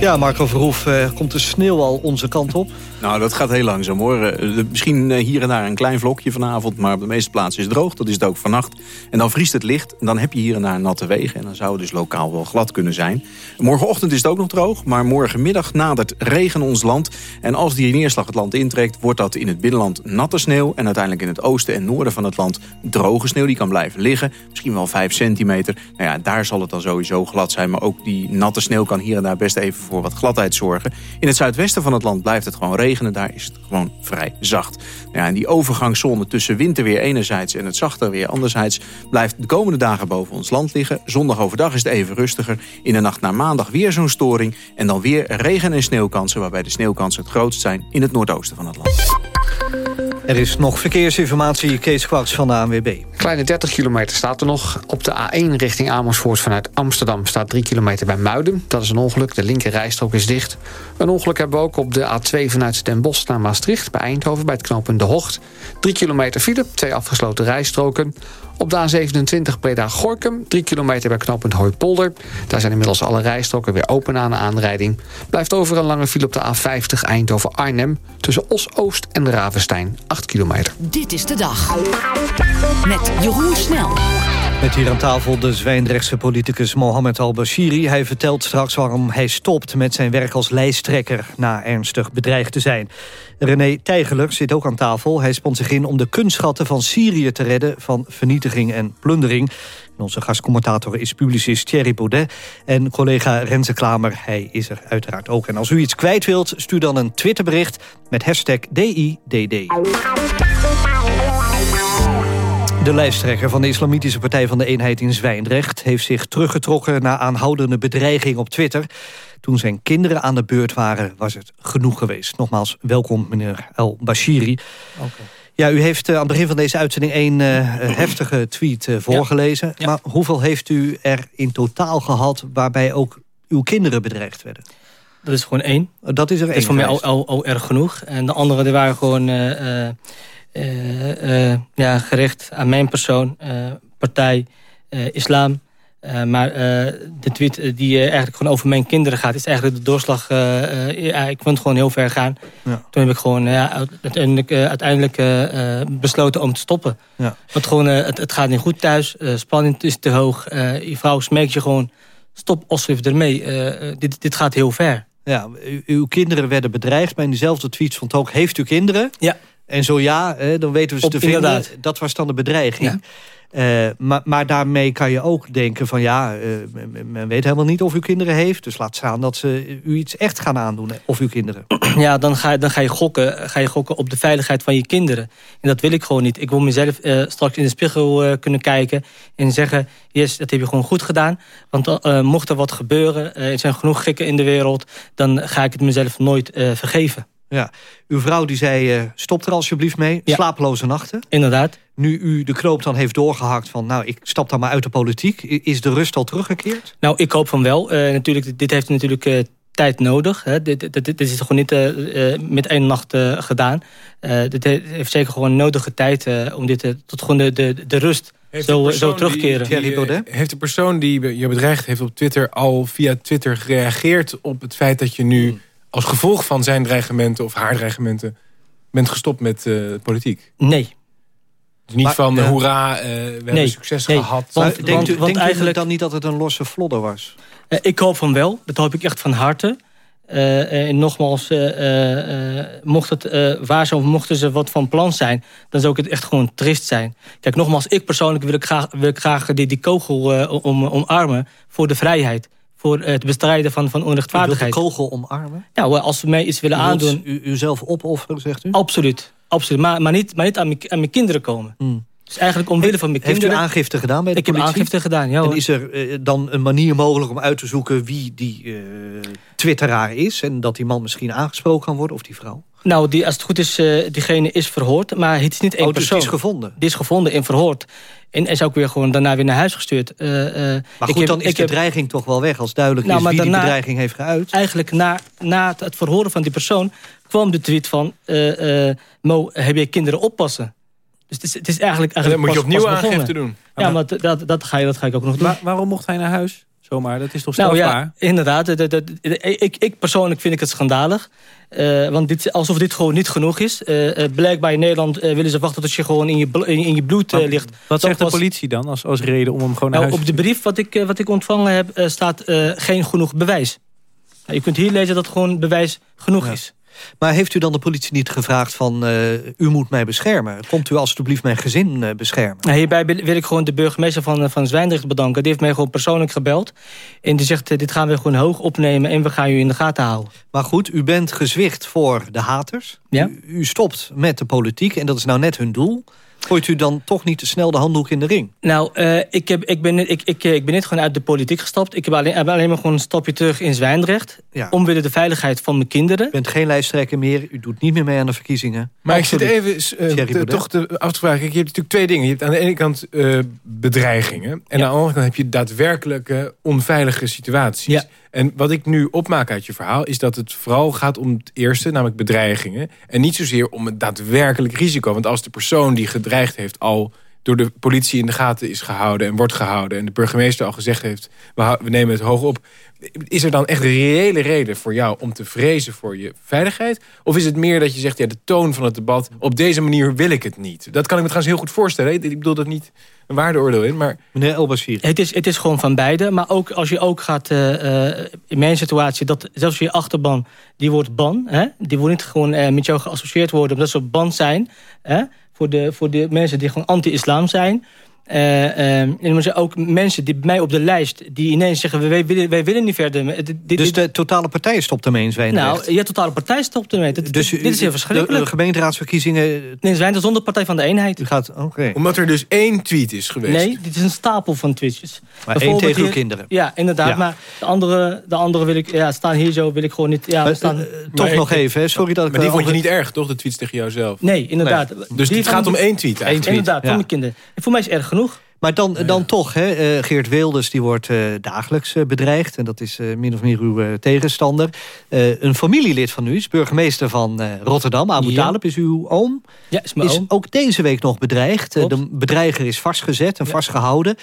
Ja, Marco Verhoef, eh, komt de sneeuw al onze kant op? Nou, dat gaat heel langzaam hoor. Eh, misschien eh, hier en daar een klein vlokje vanavond, maar op de meeste plaatsen is het droog. Dat is het ook vannacht. En dan vriest het licht en dan heb je hier en daar natte wegen. En dan zou het dus lokaal wel glad kunnen zijn. Morgenochtend is het ook nog droog, maar morgenmiddag nadert regen ons land. En als die neerslag het land intrekt, wordt dat in het binnenland natte sneeuw. En uiteindelijk in het oosten en noorden van het land droge sneeuw. Die kan blijven liggen, misschien wel 5 centimeter. Nou ja, daar zal het dan sowieso glad zijn. Maar ook die natte sneeuw kan hier en daar best even voor wat gladheid zorgen. In het zuidwesten van het land blijft het gewoon Daar is het gewoon vrij zacht. Ja, en die overgangszone tussen winterweer enerzijds en het zachte weer anderzijds... blijft de komende dagen boven ons land liggen. Zondag overdag is het even rustiger. In de nacht naar maandag weer zo'n storing. En dan weer regen- en sneeuwkansen... waarbij de sneeuwkansen het grootst zijn in het noordoosten van het land. Er is nog verkeersinformatie, Kees Kwaks van de ANWB. Kleine 30 kilometer staat er nog. Op de A1 richting Amersfoort vanuit Amsterdam staat 3 kilometer bij Muiden. Dat is een ongeluk, de linker rijstrook is dicht. Een ongeluk hebben we ook op de A2 vanuit Den Bosch naar Maastricht... bij Eindhoven bij het knooppunt De Hocht. 3 kilometer file, twee afgesloten rijstroken. Op de A27 Breda-Gorkum, 3 kilometer bij knooppunt Hooipolder. Daar zijn inmiddels alle rijstroken weer open na een aanrijding. Blijft over een lange file op de A50 Eindhoven-Arnhem... tussen Os-Oost en Ravenstein, 8 kilometer. Dit is de dag. Met Jeroen Snel. Met hier aan tafel de Zwijndrechtse politicus Mohamed Al-Bashiri. Hij vertelt straks waarom hij stopt met zijn werk als lijsttrekker... na ernstig bedreigd te zijn. René Tijgeler zit ook aan tafel. Hij spant zich in om de kunstschatten van Syrië te redden... van vernietiging en plundering. Onze gastcommentator is publicist Thierry Baudet. En collega Renze Klamer, hij is er uiteraard ook. En als u iets kwijt wilt, stuur dan een Twitterbericht... met hashtag DIDD. De lijsttrekker van de Islamitische Partij van de Eenheid in Zwijndrecht... heeft zich teruggetrokken na aanhoudende bedreiging op Twitter. Toen zijn kinderen aan de beurt waren, was het genoeg geweest. Nogmaals, welkom meneer El Bashiri. Ja, u heeft uh, aan het begin van deze uitzending een uh, heftige tweet voorgelezen. Ja. Maar hoeveel heeft u er in totaal gehad... waarbij ook uw kinderen bedreigd werden? Dat is gewoon één. Dat is er één Dat is voor mij al, al, al, erg genoeg. En de andere die waren gewoon uh, uh, ja, gericht aan mijn persoon, partij, islam. Maar de tweet die eigenlijk gewoon over mijn kinderen gaat... is eigenlijk de doorslag... ik vond het gewoon heel ver gaan. Ja. Toen heb ik gewoon ja, uiteindelijk, uiteindelijk besloten om te stoppen. Ja. Want gewoon, het, het, gaat niet goed thuis. spanning is te hoog. je vrouw smeekt je gewoon... stop alsjeblieft ermee. dit, dit gaat heel ver. Ja, uw kinderen werden bedreigd. Maar in diezelfde tweet stond ook... heeft u kinderen? Ja. En zo ja, dan weten we ze Op, te vinden. inderdaad. Dat was dan de bedreiging. Ja. Uh, maar, maar daarmee kan je ook denken van ja, uh, men, weet helemaal niet of uw kinderen heeft. Dus laat staan dat ze u iets echt gaan aandoen. Of uw kinderen. Ja, dan ga, dan ga, je gokken, ga je gokken op de veiligheid van je kinderen. En dat wil ik gewoon niet. Ik wil mezelf straks in de spiegel kunnen kijken. En zeggen, yes, dat heb je gewoon goed gedaan. Want mocht er wat gebeuren, er zijn genoeg gekken in de wereld. Dan ga ik het mezelf nooit vergeven. Ja, uw vrouw die zei, uh, stop er alsjeblieft mee. Ja. Slapeloze nachten. Inderdaad. Nu u de knoop dan heeft doorgehakt van... nou, ik stap dan maar uit de politiek. Is de rust al teruggekeerd? Nou, ik hoop van wel. Uh, natuurlijk, dit heeft natuurlijk uh, tijd nodig. Hè. Dit, dit, dit, is gewoon niet met één nacht gedaan. dit heeft zeker gewoon nodige tijd om dit tot gewoon de, de, de rust... Heeft zo, zo terugkeren. Die, die, heeft de persoon die je bedreigd heeft op Twitter... al via Twitter gereageerd op het feit dat je nu... Hmm als gevolg van zijn dreigementen of haar dreigementen... bent gestopt met uh, politiek? Nee. Dus niet maar, van, uh, hoera, uh, we nee, hebben succes nee. gehad. Want, denkt want, u, want denkt eigenlijk... u dan niet dat het een losse vlodder was? Uh, ik hoop van wel. Dat hoop ik echt van harte. en nogmaals, mocht het waar zijn of mochten ze wat van plan zijn... dan zou het echt gewoon trist zijn. Kijk, nogmaals, ik persoonlijk wil ik graag, wil ik graag die, die kogel om, omarmen voor de vrijheid voor het bestrijden van, van onrechtvaardigheid. de kogel omarmen? Ja, als we mij iets willen u aandoen... U, uzelf opofferen, zegt u? Absoluut. absoluut. Maar, maar niet, maar niet aan, mijn, aan mijn kinderen komen. Hmm. Dus eigenlijk omwille van mijn Heeft kinderen... Heeft u aangifte gedaan bij de ik politie? Ik heb aangifte gedaan, ja. En is er uh, dan een manier mogelijk om uit te zoeken... wie die uh, twitteraar is... en dat die man misschien aangesproken kan worden, of die vrouw? Nou, die, als het goed is, uh, diegene is verhoord. Maar het is niet één oh, dus persoon. die is gevonden? Die is gevonden en verhoord. En is ook weer gewoon daarna weer naar huis gestuurd. Uh, uh, maar goed, heb, dan is de heb... dreiging toch wel weg... als duidelijk nou, is wie daarna, die bedreiging heeft geuit? Eigenlijk na, na het, het, verhoren van die persoon... kwam de tweet van... Mo, heb je kinderen oppassen? Dus het is, het is eigenlijk, eigenlijk en dan moet pas, je opnieuw aangifte doen. Ja, maar dat, dat, ga je, dat ga ik ook nog doen. Maar waarom mocht hij naar huis? Zomaar, dat is toch nou, strafbaar? ja, inderdaad. Dat, dat, dat, ik, ik persoonlijk vind ik het schandalig. Uh, want dit, alsof dit gewoon niet genoeg is. Uh, blijkbaar in Nederland willen ze wachten tot je gewoon in je, in, in je bloed ligt. Wat zegt de politie dan als, als reden om hem gewoon naar nou, huis te Op de brief wat ik, wat ik ontvangen heb staat geen genoeg bewijs. Nou, je kunt hier lezen dat gewoon bewijs genoeg ja. is. Maar heeft u dan de politie niet gevraagd van... Uh, u moet mij beschermen? Komt u alstublieft mijn gezin uh, beschermen? Nou, hierbij wil ik gewoon de burgemeester van, van Zwijndrecht bedanken. Die heeft mij gewoon persoonlijk gebeld. En die zegt, dit gaan we gewoon hoog opnemen... en we gaan u in de gaten houden. Maar goed, u bent gezwicht voor de haters. Ja? U, u stopt met de politiek en dat is nou net hun doel. Gooit u dan toch niet te snel de handdoek in de ring? Nou, uh, ik, heb, ik, ben, ik, ik, ik ben net gewoon uit de politiek gestapt. Ik heb alleen, heb alleen maar gewoon een stapje terug in Zwijndrecht. Ja. Omwille de veiligheid van mijn kinderen. U bent geen lijsttrekker meer. U doet niet meer mee aan de verkiezingen. Maar ik zit even uh, toch te, af te vragen. Je hebt natuurlijk twee dingen. Je hebt aan de ene kant uh, bedreigingen. En aan de andere kant heb je daadwerkelijke onveilige situaties. Ja. En wat ik nu opmaak uit je verhaal... is dat het vooral gaat om het eerste, namelijk bedreigingen. En niet zozeer om het daadwerkelijk risico. Want als de persoon die gedreigd heeft al door de politie in de gaten is gehouden en wordt gehouden... en de burgemeester al gezegd heeft, we, nemen het hoog op... is er dan echt een reële reden voor jou om te vrezen voor je veiligheid? Of is het meer dat je zegt, ja, de toon van het debat... op deze manier wil ik het niet? Dat kan ik me trouwens heel goed voorstellen. Ik bedoel dat niet een waardeoordeel in, maar... Meneer Elbasir. Het is, het is gewoon van beide, maar ook als je ook gaat... Uh, in mijn situatie, dat zelfs je achterban, die wordt ban. Hè? Die wordt niet gewoon uh, met jou geassocieerd worden... omdat ze ban zijn... Hè? Voor de, voor de mensen die gewoon anti-islam zijn. Uh, uh, en er ook mensen die bij mij op de lijst... die ineens zeggen, wij willen, wij willen niet verder. dus de totale partij stopt ermee in Zwijndrecht? Nou, ja, totale partij stopt ermee. Dus dit is heel verschrikkelijk. De, gemeenteraadsverkiezingen... Nee, Zwijndrecht zonder Partij van de Eenheid. U gaat, okay. Omdat er dus één tweet is geweest? Nee, dit is een stapel van tweetjes. Maar één tegen uw kinderen? Ja, inderdaad. Maar de andere, de andere wil ik... Ja, staan hier zo, wil ik gewoon niet... Ja, staan, uh, toch nog even, hè? sorry dat ik... Maar die vond je niet erg, toch? De tweets tegen jou zelf? Nee, inderdaad. Dus het gaat om één tweet eigenlijk? Inderdaad, van mijn kinderen. En voor mij is het erg genoeg. Maar dan, dan toch, hè, uh, Geert Wilders die wordt uh, dagelijks uh, bedreigd. En dat is min of meer uw tegenstander. een familielid van u is burgemeester van Rotterdam. Abu ja. Talib is uw oom. Ja, is mijn is oom. ook deze week nog bedreigd. de bedreiger is vastgezet en ja. vastgehouden.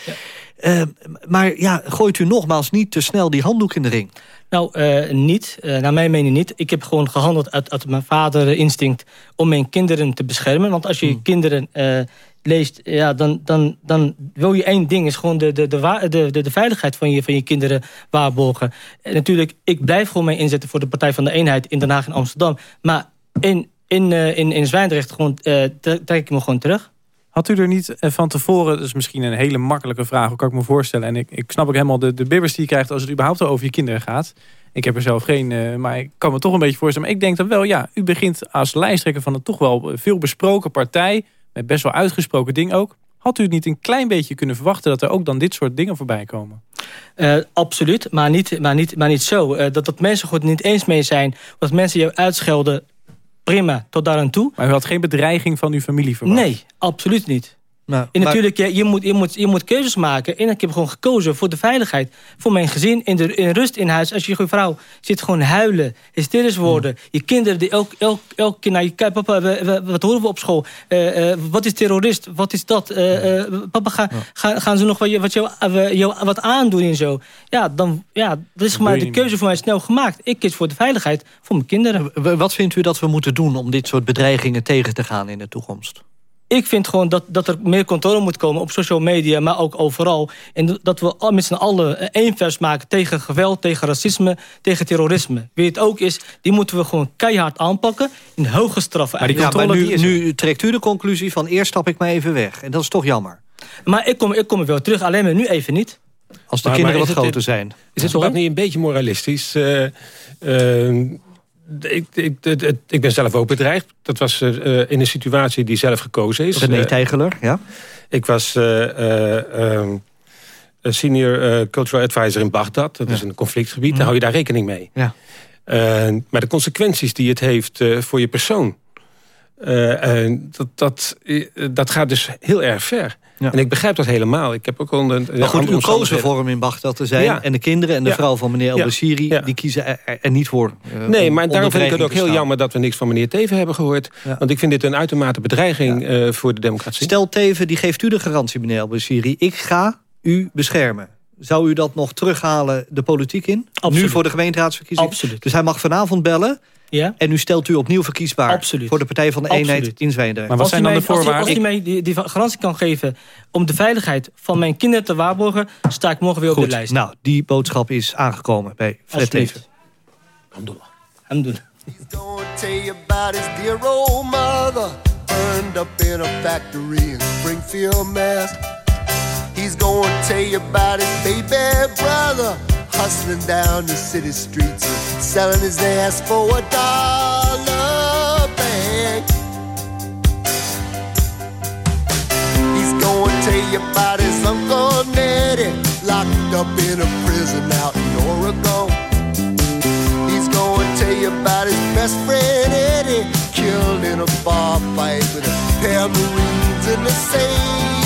Maar ja, gooit u nogmaals niet te snel die handdoek in de ring? Nou, niet. Naar mijn mening niet. Ik heb gewoon gehandeld uit, uit mijn vader instinct... om mijn kinderen te beschermen. Want als je hmm. kinderen leest, ja, dan, dan, dan wil je één ding... is gewoon de, de, de, de, de veiligheid van je, van je kinderen waarborgen. En natuurlijk, ik blijf gewoon mee inzetten... voor de Partij van de Eenheid in Den Haag en Amsterdam. Maar in, in, in, in Zwijndrecht gewoon, trek ik me gewoon terug. Had u er niet van tevoren, is misschien een hele makkelijke vraag, hoe kan ik me voorstellen. En ik, ik snap ook helemaal de, de bibbers die je krijgt als het überhaupt over je kinderen gaat. Ik heb er zelf geen, maar ik kan me toch een beetje voorstellen. Maar ik denk dan wel, ja, u begint als lijsttrekker van een toch wel veel besproken partij, met best wel uitgesproken ding ook. Had u het niet een klein beetje kunnen verwachten dat er ook dan dit soort dingen voorbij komen? Uh, absoluut, maar niet, maar niet, maar niet zo. Uh, dat, dat mensen goed niet eens mee zijn, dat mensen jou uitschelden prima, tot daar aan toe. Maar u had geen bedreiging van uw familie verwacht? Nee, absoluut niet. Nou, en natuurlijk, je, je, moet, je, moet, je moet keuzes maken. En ik heb gewoon gekozen voor de veiligheid. Voor mijn gezin, in, de, in rust in huis. Als je je vrouw zit gewoon huilen, hysterisch worden. Mm. Je kinderen die elk, elk, elke keer naar je kijken. Papa, wat horen we op school? Uh, uh, wat is terrorist? Wat is dat? Uh, papa, ga, ga, gaan ze nog wat, wat, jou, jou, wat aandoen en zo? Ja, dan, ja dat is maar de keuze voor mij snel gemaakt. Ik kies voor de veiligheid voor mijn kinderen. Wat vindt u dat we moeten doen om dit soort bedreigingen tegen te gaan in de toekomst? Ik vind gewoon dat, dat er meer controle moet komen op social media, maar ook overal. En dat we met z'n allen één vers maken tegen geweld, tegen racisme, tegen terrorisme. Wie het ook is, die moeten we gewoon keihard aanpakken in hoge straffen. Maar, die controle, ja, maar nu, nu trekt u de conclusie van eerst stap ik maar even weg. En dat is toch jammer. Maar ik kom, ik kom er wel terug, alleen maar nu even niet. Als de kinderen wat groter zijn. Is het toch niet een beetje moralistisch? Uh, uh, ik, ik, ik, ben zelf ook bedreigd. Dat was uh, in een situatie die zelf gekozen is. René Teigeler, ja. Ik was uh, um, senior cultural advisor in Bagdad. Dat is een conflictgebied. Ja. Dan hou je daar rekening mee. Ja. maar de consequenties die het heeft voor je persoon... dat, dat, dat gaat dus heel erg ver. En ik begrijp dat helemaal. Ik heb ook al een, maar goed, u koos ervoor om in Bagdad te zijn. En de kinderen en de vrouw van meneer El-Bashiri... die kiezen er, niet voor. Uh, nee, maar daarom vind ik het ook heel jammer... dat we niks van meneer Teven hebben gehoord. Want ik vind dit een uitermate bedreiging uh, voor de democratie. Stel Teven, die geeft u de garantie, meneer El-Bashiri. Ik ga u beschermen. Zou u dat nog terughalen de politiek in? Absoluut. Nu voor de gemeenteraadsverkiezingen? Absoluut. Dus hij mag vanavond bellen... Ja? En nu stelt u opnieuw verkiesbaar Absoluut. voor de Partij van de Eenheid Absoluut. in Zwijndrecht. Maar wat zijn dan de voorwaarden? Als hij mij die, die, garantie kan geven om de veiligheid van mijn kinderen te waarborgen... sta ik morgen weer op Goed. de lijst. Nou, die boodschap is aangekomen bij Fred Teven. Alhamdulillah. Alhamdulillah. He's gonna tell you about his dear old mother Burned up in a factory in Springfield, Mass He's gonna tell you about his baby brother hustling down the city streets and selling his ass for a dollar bag. He's gonna tell you about his Uncle Nettie, locked up in a prison out in Oregon. He's gonna tell you about his best friend Eddie, killed in a bar fight with a pair of Marines and a sailor.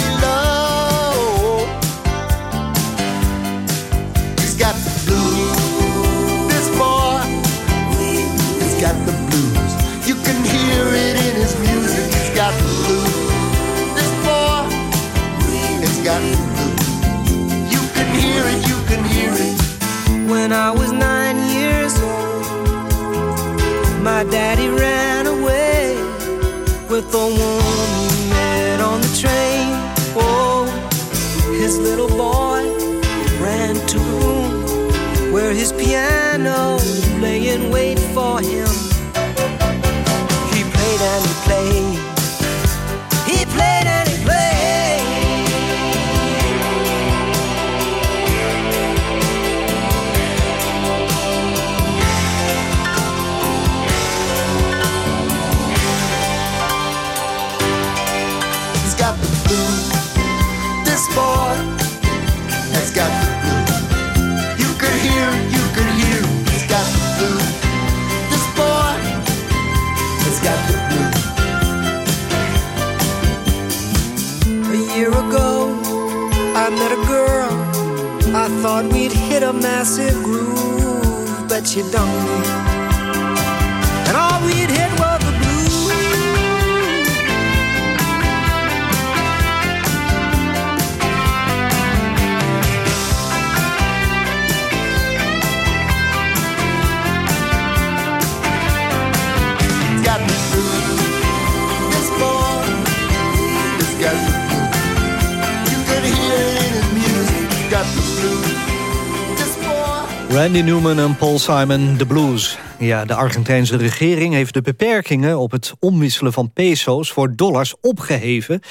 Randy Newman en Paul Simon, de blues. Ja, de Argentijnse regering heeft de beperkingen op het omwisselen van peso's voor dollars opgeheven.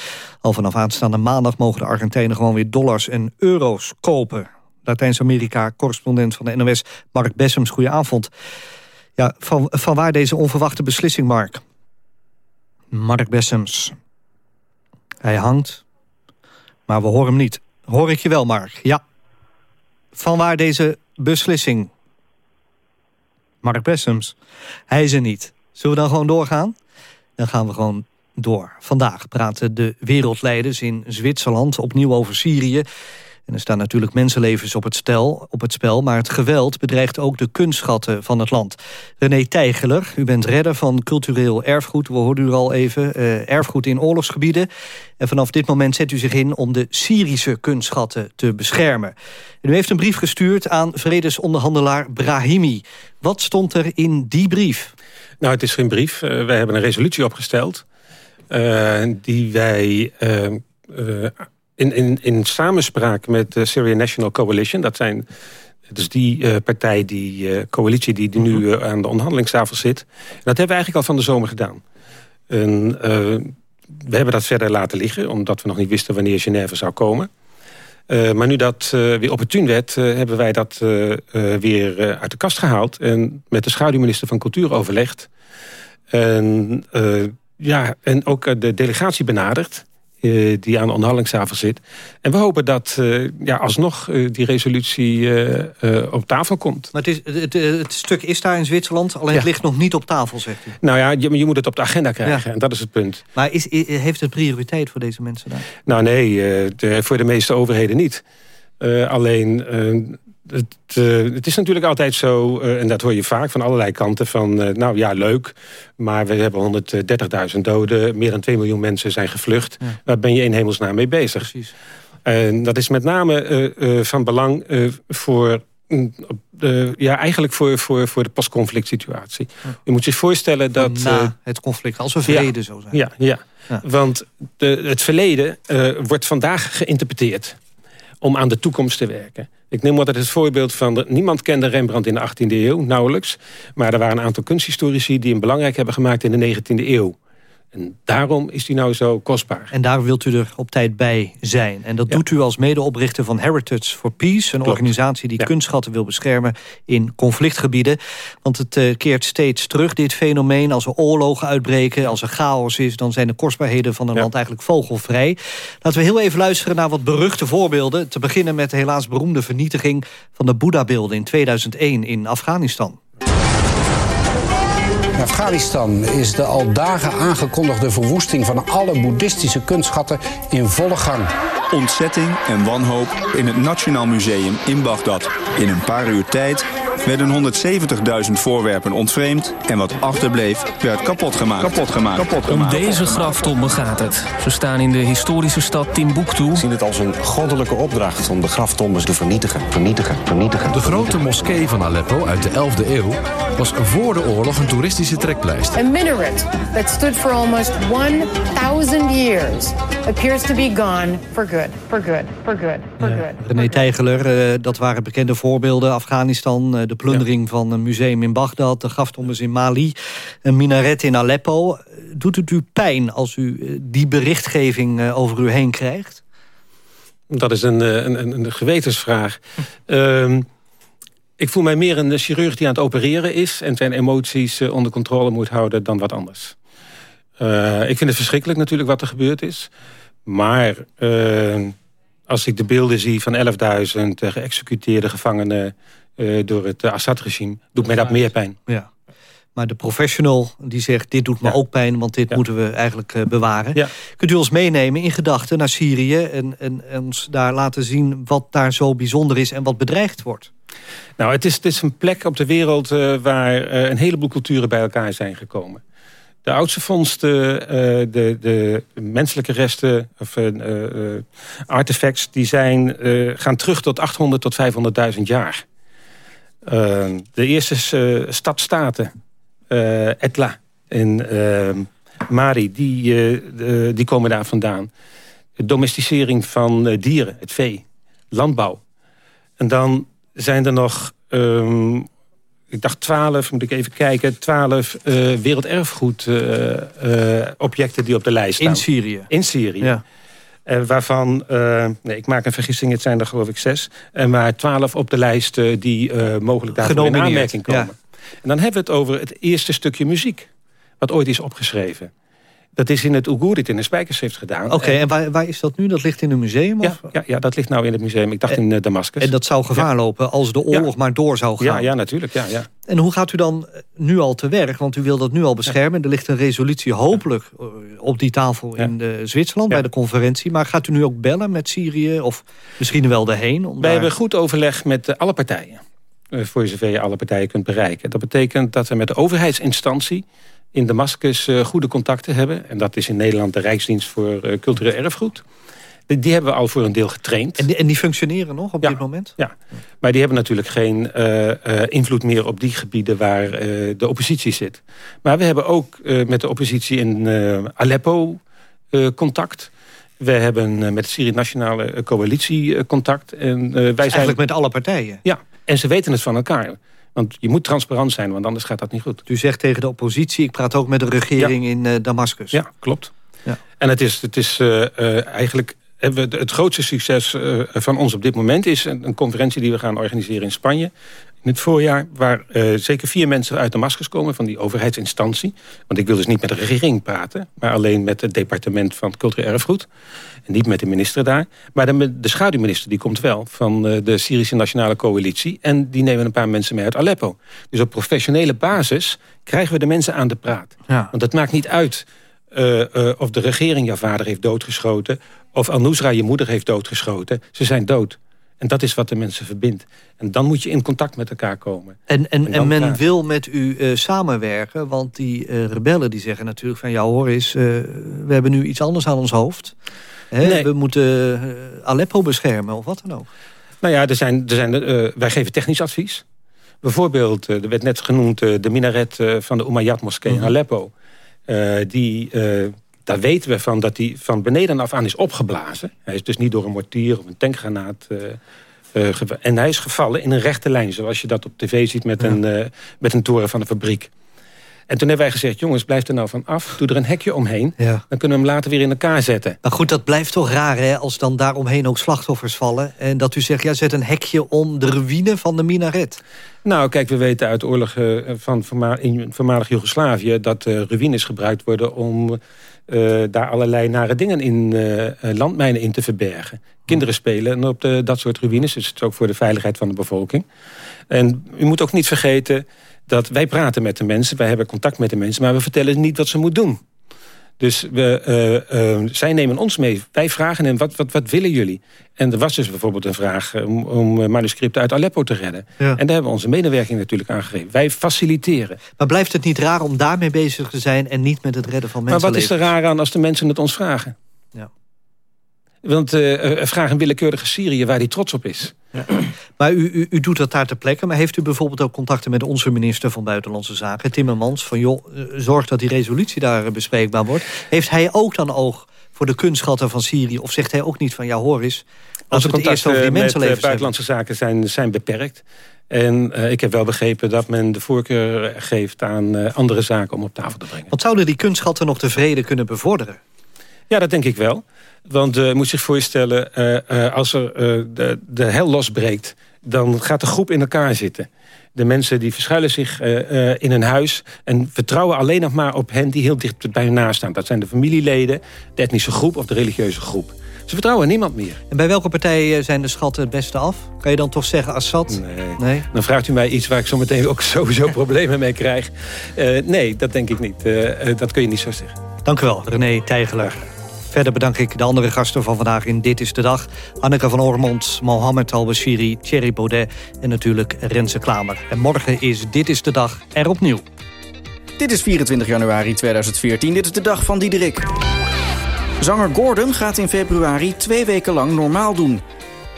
Al vanaf aanstaande maandag mogen de Argentijnen gewoon weer dollars en euro's kopen. Latijns-Amerika, correspondent van de NOS, Mark Bessems, goedenavond. Ja, van, van waar deze onverwachte beslissing, Mark? Mark Bessems. Hij hangt, maar we horen hem niet. Hoor ik je wel, Mark? Ja. Van waar deze beslissing? Mark Bessems. Hij is er niet. Zullen we dan gewoon doorgaan? Dan gaan we gewoon door. Vandaag praten de wereldleiders in Zwitserland opnieuw over Syrië. En er staan natuurlijk mensenlevens op het, stel, op het spel... maar het geweld bedreigt ook de kunstschatten van het land. René Tijgeler, u bent redder van cultureel erfgoed. We hoorden u al even, uh, erfgoed in oorlogsgebieden. En vanaf dit moment zet u zich in om de Syrische kunstschatten te beschermen. En u heeft een brief gestuurd aan vredesonderhandelaar Brahimi. Wat stond er in die brief? Nou, het is geen brief. Uh, wij hebben een resolutie opgesteld... Uh, die wij in, in, in samenspraak met de Syrian National Coalition... dat zijn dus die uh, partij, die uh, coalitie die, die nu uh, aan de onderhandelingstafel zit... dat hebben we eigenlijk al van de zomer gedaan. En, we hebben dat verder laten liggen... omdat we nog niet wisten wanneer Genève zou komen. maar nu dat weer opportun werd... hebben wij dat weer uit de kast gehaald... en met de schaduwminister van Cultuur overlegd. En, ja, en ook de delegatie benaderd... Uh, die aan de onderhandelingstafel zit. En we hopen dat uh, ja, alsnog uh, die resolutie op tafel komt. Maar het, is, het, het, stuk is daar in Zwitserland, alleen ja. het ligt nog niet op tafel, zegt u. Nou ja, je, je moet het op de agenda krijgen, ja. en dat is het punt. Maar is, heeft het prioriteit voor deze mensen daar? Nou nee, de, voor de meeste overheden niet. alleen het, uh, het, is natuurlijk altijd zo, uh, en dat hoor je vaak van allerlei kanten... van, uh, nou ja, leuk, maar we hebben 130.000 doden... meer dan 2 miljoen mensen zijn gevlucht. Ja. Waar ben je in hemelsnaam mee bezig? Precies. En dat is met name van belang voor... ja, eigenlijk voor, voor, voor de post-conflict situatie. Ja. Je moet zich voorstellen dat... Na het conflict, als er vrede ja, zo zijn. Ja, ja. want de, het verleden wordt vandaag geïnterpreteerd om aan de toekomst te werken. Ik neem altijd het voorbeeld van... De, niemand kende Rembrandt in de 18e eeuw, nauwelijks. Maar er waren een aantal kunsthistorici... die hem belangrijk hebben gemaakt in de 19e eeuw. En daarom is die nou zo kostbaar. En daar wilt u er op tijd bij zijn. En dat doet u als medeoprichter van Heritage for Peace... een organisatie die kunstschatten wil beschermen in conflictgebieden. Want het uh, keert steeds terug, dit fenomeen. Als er oorlogen uitbreken, als er chaos is... dan zijn de kostbaarheden van een land eigenlijk vogelvrij. Laten we heel even luisteren naar wat beruchte voorbeelden. Te beginnen met de helaas beroemde vernietiging... van de Boeddha-beelden in 2001 in Afghanistan. In Afghanistan is de al dagen aangekondigde verwoesting van alle boeddhistische kunstschatten in volle gang. Ontzetting en wanhoop in het Nationaal Museum in Bagdad. In een paar uur tijd werden 170.000 voorwerpen ontvreemd en wat achterbleef werd kapot gemaakt. Kapot gemaakt. Kapot gemaakt. Om deze graftomben gaat het. Ze staan in de historische stad Timbuktu. We zien het als een goddelijke opdracht om de graftombes te vernietigen, vernietigen, vernietigen. De grote moskee van Aleppo uit de 11e eeuw was voor de oorlog een toeristische trekpleister. A minaret that stood for almost 1000 years appears to be gone for good, for good, for good, for good. René Tijgeler, uh, dat waren bekende voorbeelden. Afghanistan, uh, de plundering van een museum in Bagdad... de graftombes in Mali, een minaret in Aleppo. Doet het u pijn als u uh, die berichtgeving over u heen krijgt? Dat is een, een, een gewetensvraag. Hm. Ik voel mij meer een chirurg die aan het opereren is... en zijn emoties onder controle moet houden dan wat anders. Uh, ik vind het verschrikkelijk natuurlijk wat er gebeurd is. Maar uh, als ik de beelden zie van 11.000 geëxecuteerde gevangenen... Uh, door het Assad-regime, doet mij dat meer pijn. Ja. Maar de professional die zegt, dit doet me ja. ook pijn... want dit ja. moeten we eigenlijk uh, bewaren. Ja. Kunt u ons meenemen in gedachten naar Syrië... En, en, en, ons daar laten zien wat daar zo bijzonder is... en wat bedreigd wordt? Nou, het is, het is een plek op de wereld... Uh, waar uh, een heleboel culturen bij elkaar zijn gekomen. De oudste vondsten, de, de menselijke resten... of artefacts, die zijn, gaan terug tot 800 tot 500.000 jaar. De eerste stadstaten uh, Etla en uh, Mari, die, uh, die komen daar vandaan. De domesticering van dieren, het vee, landbouw. En dan zijn er nog, um, ik dacht twaalf, moet ik even kijken... twaalf werelderfgoed-objecten die op de lijst staan. In Syrië? In Syrië. Ja. Uh, waarvan, uh, nee, ik maak een vergissing, het zijn er geloof ik zes. En maar twaalf op de lijst uh, die mogelijk daarvoor in aanmerking komen. Ja. En dan hebben we het over het eerste stukje muziek. Wat ooit is opgeschreven. Dat is in het Oegoerit in de Spijkerschrift gedaan. Oké, okay, en waar, waar, is dat nu? Dat ligt in een museum? Ja, ja, ja, dat ligt nou in het museum. Ik dacht en, in uh, Damascus. En dat zou gevaar ja. lopen als de oorlog ja. maar door zou gaan? Ja, ja natuurlijk. Ja, ja. En hoe gaat u dan nu al te werk? Want u wil dat nu al beschermen. Er ligt een resolutie hopelijk eh, op die tafel in Zwitserland... bij de conferentie. Maar gaat u nu ook bellen met Syrië? Of misschien wel daarheen? Wij daar... hebben goed overleg met alle partijen. Eh, voor zover je alle partijen kunt bereiken. Dat betekent dat we met de overheidsinstantie in Damascus uh, goede contacten hebben. En dat is in Nederland de Rijksdienst voor uh, Cultureel Erfgoed. Die, die, hebben we al voor een deel getraind. En die, en die functioneren nog op ja, dit moment? Ja, maar die hebben natuurlijk geen uh, invloed meer op die gebieden waar de oppositie zit. Maar we hebben ook met de oppositie in Aleppo contact. We hebben met de Syrië Nationale Coalitie contact. En, wij zijn... Eigenlijk met alle partijen? Ja, en ze weten het van elkaar. Want je moet transparant zijn, want anders gaat dat niet goed. U zegt tegen de oppositie, ik praat ook met de regering ja. in uh, Damascus. Ja, klopt. Ja. En het is, het is uh, uh, eigenlijk... Het grootste succes van ons op dit moment is een, een conferentie die we gaan organiseren in Spanje in het voorjaar... waar uh, zeker vier mensen uit Damascus komen van die overheidsinstantie. Want ik wil dus niet met de regering praten... maar alleen met het departement van cultureel erfgoed. En niet met de minister daar. Maar de, de schaduwminister die komt wel van uh, de Syrische Nationale Coalitie... en die nemen een paar mensen mee uit Aleppo. Dus op professionele basis krijgen we de mensen aan de praat. Ja. Want het maakt niet uit... Uh, uh, of de regering jouw vader heeft doodgeschoten... of Al-Nusra je moeder heeft doodgeschoten. Ze zijn dood. En dat is wat de mensen verbindt. En dan moet je in contact met elkaar komen. En, en, en, en men wil met u uh, samenwerken. Want die uh, rebellen die zeggen natuurlijk van... ja hoor eens, uh, we hebben nu iets anders aan ons hoofd. Hè? Nee. We moeten Aleppo beschermen of wat dan ook. Nou ja, er zijn, er zijn, wij geven technisch advies. Bijvoorbeeld, er werd net genoemd de minaret van de Umayyad moskee mm -hmm. in Aleppo. die daar weten we van dat hij van beneden af aan is opgeblazen. Hij is dus niet door een mortier of een tankgranaat... Uh, uh, en hij is gevallen in een rechte lijn, zoals je dat op tv ziet met, ja. een, uh, met een toren van de fabriek. En toen hebben wij gezegd, jongens, blijf er nou van af. Doe er een hekje omheen. Dan kunnen we hem later weer in elkaar zetten. Maar goed, dat blijft toch raar, hè? Als dan daaromheen ook slachtoffers vallen. En dat u zegt, ja, zet een hekje om de ruïne van de minaret. Nou, kijk, we weten uit oorlogen van in voormalig Joegoslavië... dat uh, ruïnes gebruikt worden om uh, daar allerlei nare dingen in, uh, landmijnen in te verbergen. Kinderen spelen op de, dat soort ruïnes, dus het is ook voor de veiligheid van de bevolking. En u moet ook niet vergeten dat wij praten met de mensen, wij hebben contact met de mensen... maar we vertellen niet wat ze moeten doen. Dus we, uh, uh, zij nemen ons mee. Wij vragen hen, wat, wat, wat willen jullie? En er was dus bijvoorbeeld een vraag om, om manuscripten uit Aleppo te redden. Ja. En daar hebben we onze medewerking natuurlijk aangegeven. Wij faciliteren. Maar blijft het niet raar om daarmee bezig te zijn... en niet met het redden van mensen? Maar wat is er raar aan als de mensen het ons vragen? Ja. Want uh, vraag een willekeurige Syrië waar hij trots op is. Ja. Maar u, u, u, doet dat daar ter plekke. Maar heeft u bijvoorbeeld ook contacten met onze minister van Buitenlandse Zaken... Timmermans, van joh, zorg dat die resolutie daar bespreekbaar wordt. Heeft hij ook dan oog voor de kunstschatten van Syrië? Of zegt hij ook niet van, ja hoor eens... Als we contacten over die met buitenlandse zaken zijn, zijn beperkt... En uh, ik heb wel begrepen dat men de voorkeur geeft aan uh, andere zaken om op tafel te brengen. Want zouden die kunstschatten nog de vrede kunnen bevorderen? Ja, dat denk ik wel. Want uh, je moet zich voorstellen, als er de, de hel losbreekt... dan gaat de groep in elkaar zitten. De mensen die verschuilen zich in een huis... en vertrouwen alleen nog maar op hen die heel dicht bij hun naast staan. Dat zijn de familieleden, de etnische groep of de religieuze groep. Ze vertrouwen niemand meer. En bij welke partij zijn de schatten het beste af? Kan je dan toch zeggen Assad? Nee. nee? Dan vraagt u mij iets waar ik zo meteen ook sowieso problemen mee krijg. Uh, nee, dat denk ik niet. Dat kun je niet zo zeggen. Dank u wel, René Tijgelaar. Verder bedank ik de andere gasten van vandaag in Dit is de Dag. Anneke van Ormond, Mohamed Al-Bashiri, Thierry Baudet en natuurlijk Renze Klamer. En morgen is Dit is de Dag er opnieuw. Dit is 24 januari 2014. Dit is de dag van Diederik. Zanger Gordon gaat in februari twee weken lang normaal doen.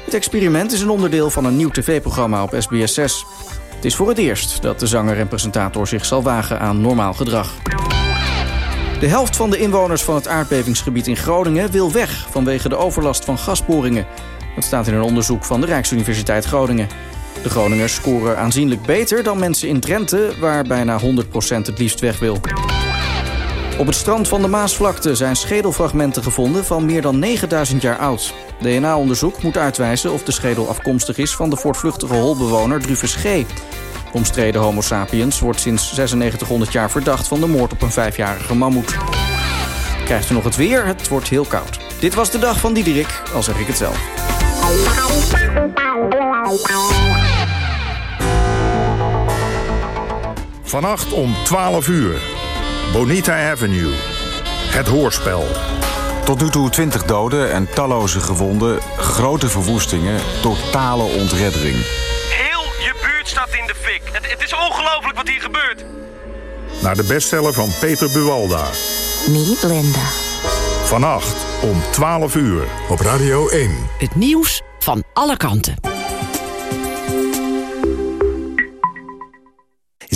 Het experiment is een onderdeel van een nieuw tv-programma op SBS 6. Het is voor het eerst dat de zanger en presentator zich zal wagen aan normaal gedrag. De helft van de inwoners van het aardbevingsgebied in Groningen wil weg vanwege de overlast van gasboringen. Dat staat in een onderzoek van de Rijksuniversiteit Groningen. De Groningers scoren aanzienlijk beter dan mensen in Drenthe, waar bijna 100% het liefst weg wil. Op het strand van de Maasvlakte zijn schedelfragmenten gevonden van meer dan 9000 jaar oud. DNA-onderzoek moet uitwijzen of de schedel afkomstig is van de voortvluchtige holbewoner Drufus G. De omstreden homo sapiens wordt sinds 9600 jaar verdacht van de moord op een vijfjarige mammoet. Krijgt u nog het weer? Het wordt heel koud. Dit was de dag van Diederik, al zeg ik het zelf. Vannacht om 12 uur. Bonita Avenue. Het hoorspel. Tot nu toe 20 doden en talloze gewonden, grote verwoestingen, totale ontreddering. Staat in de fik. Het, het is ongelooflijk wat hier gebeurt. Naar de bestseller van Peter Buwalda. Niet Linda. Vannacht om 12 uur op Radio 1. Het nieuws van alle kanten.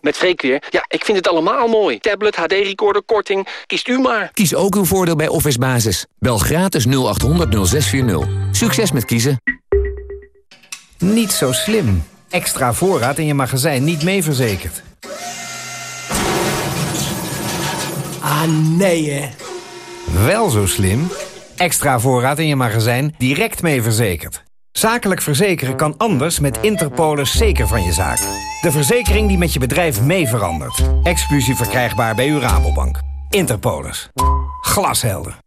Met Freek weer. Ja, ik vind het allemaal mooi. Tablet, HD-recorder, korting. Kiest u maar. Kies ook uw voordeel bij Office Basis. Bel gratis 0800 0640. Succes met kiezen. Niet zo slim. Extra voorraad in je magazijn niet mee verzekerd. Ah, nee hè. Wel zo slim. Extra voorraad in je magazijn direct mee verzekerd. Zakelijk verzekeren kan anders met Interpolis zeker van je zaak. De verzekering die met je bedrijf mee verandert. Exclusief verkrijgbaar bij uw Rabobank. Interpolis. Glashelder.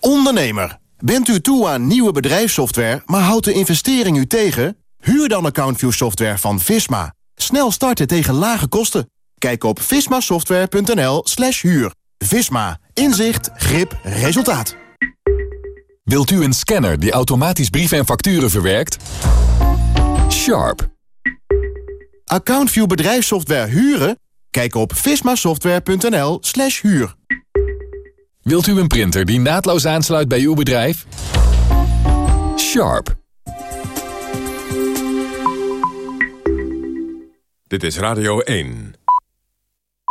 Ondernemer, Bent u toe aan nieuwe bedrijfssoftware, maar houdt de investering u tegen? Huur dan AccountView software van Visma. Snel starten tegen lage kosten. Kijk op vismasoftware.nl slash huur. Visma. Inzicht, grip, resultaat. Wilt u een scanner die automatisch brieven en facturen verwerkt? Sharp. AccountView bedrijfssoftware huren? Kijk op vismasoftware.nl slash huur. Wilt u een printer die naadloos aansluit bij uw bedrijf? Sharp. Dit is Radio 1.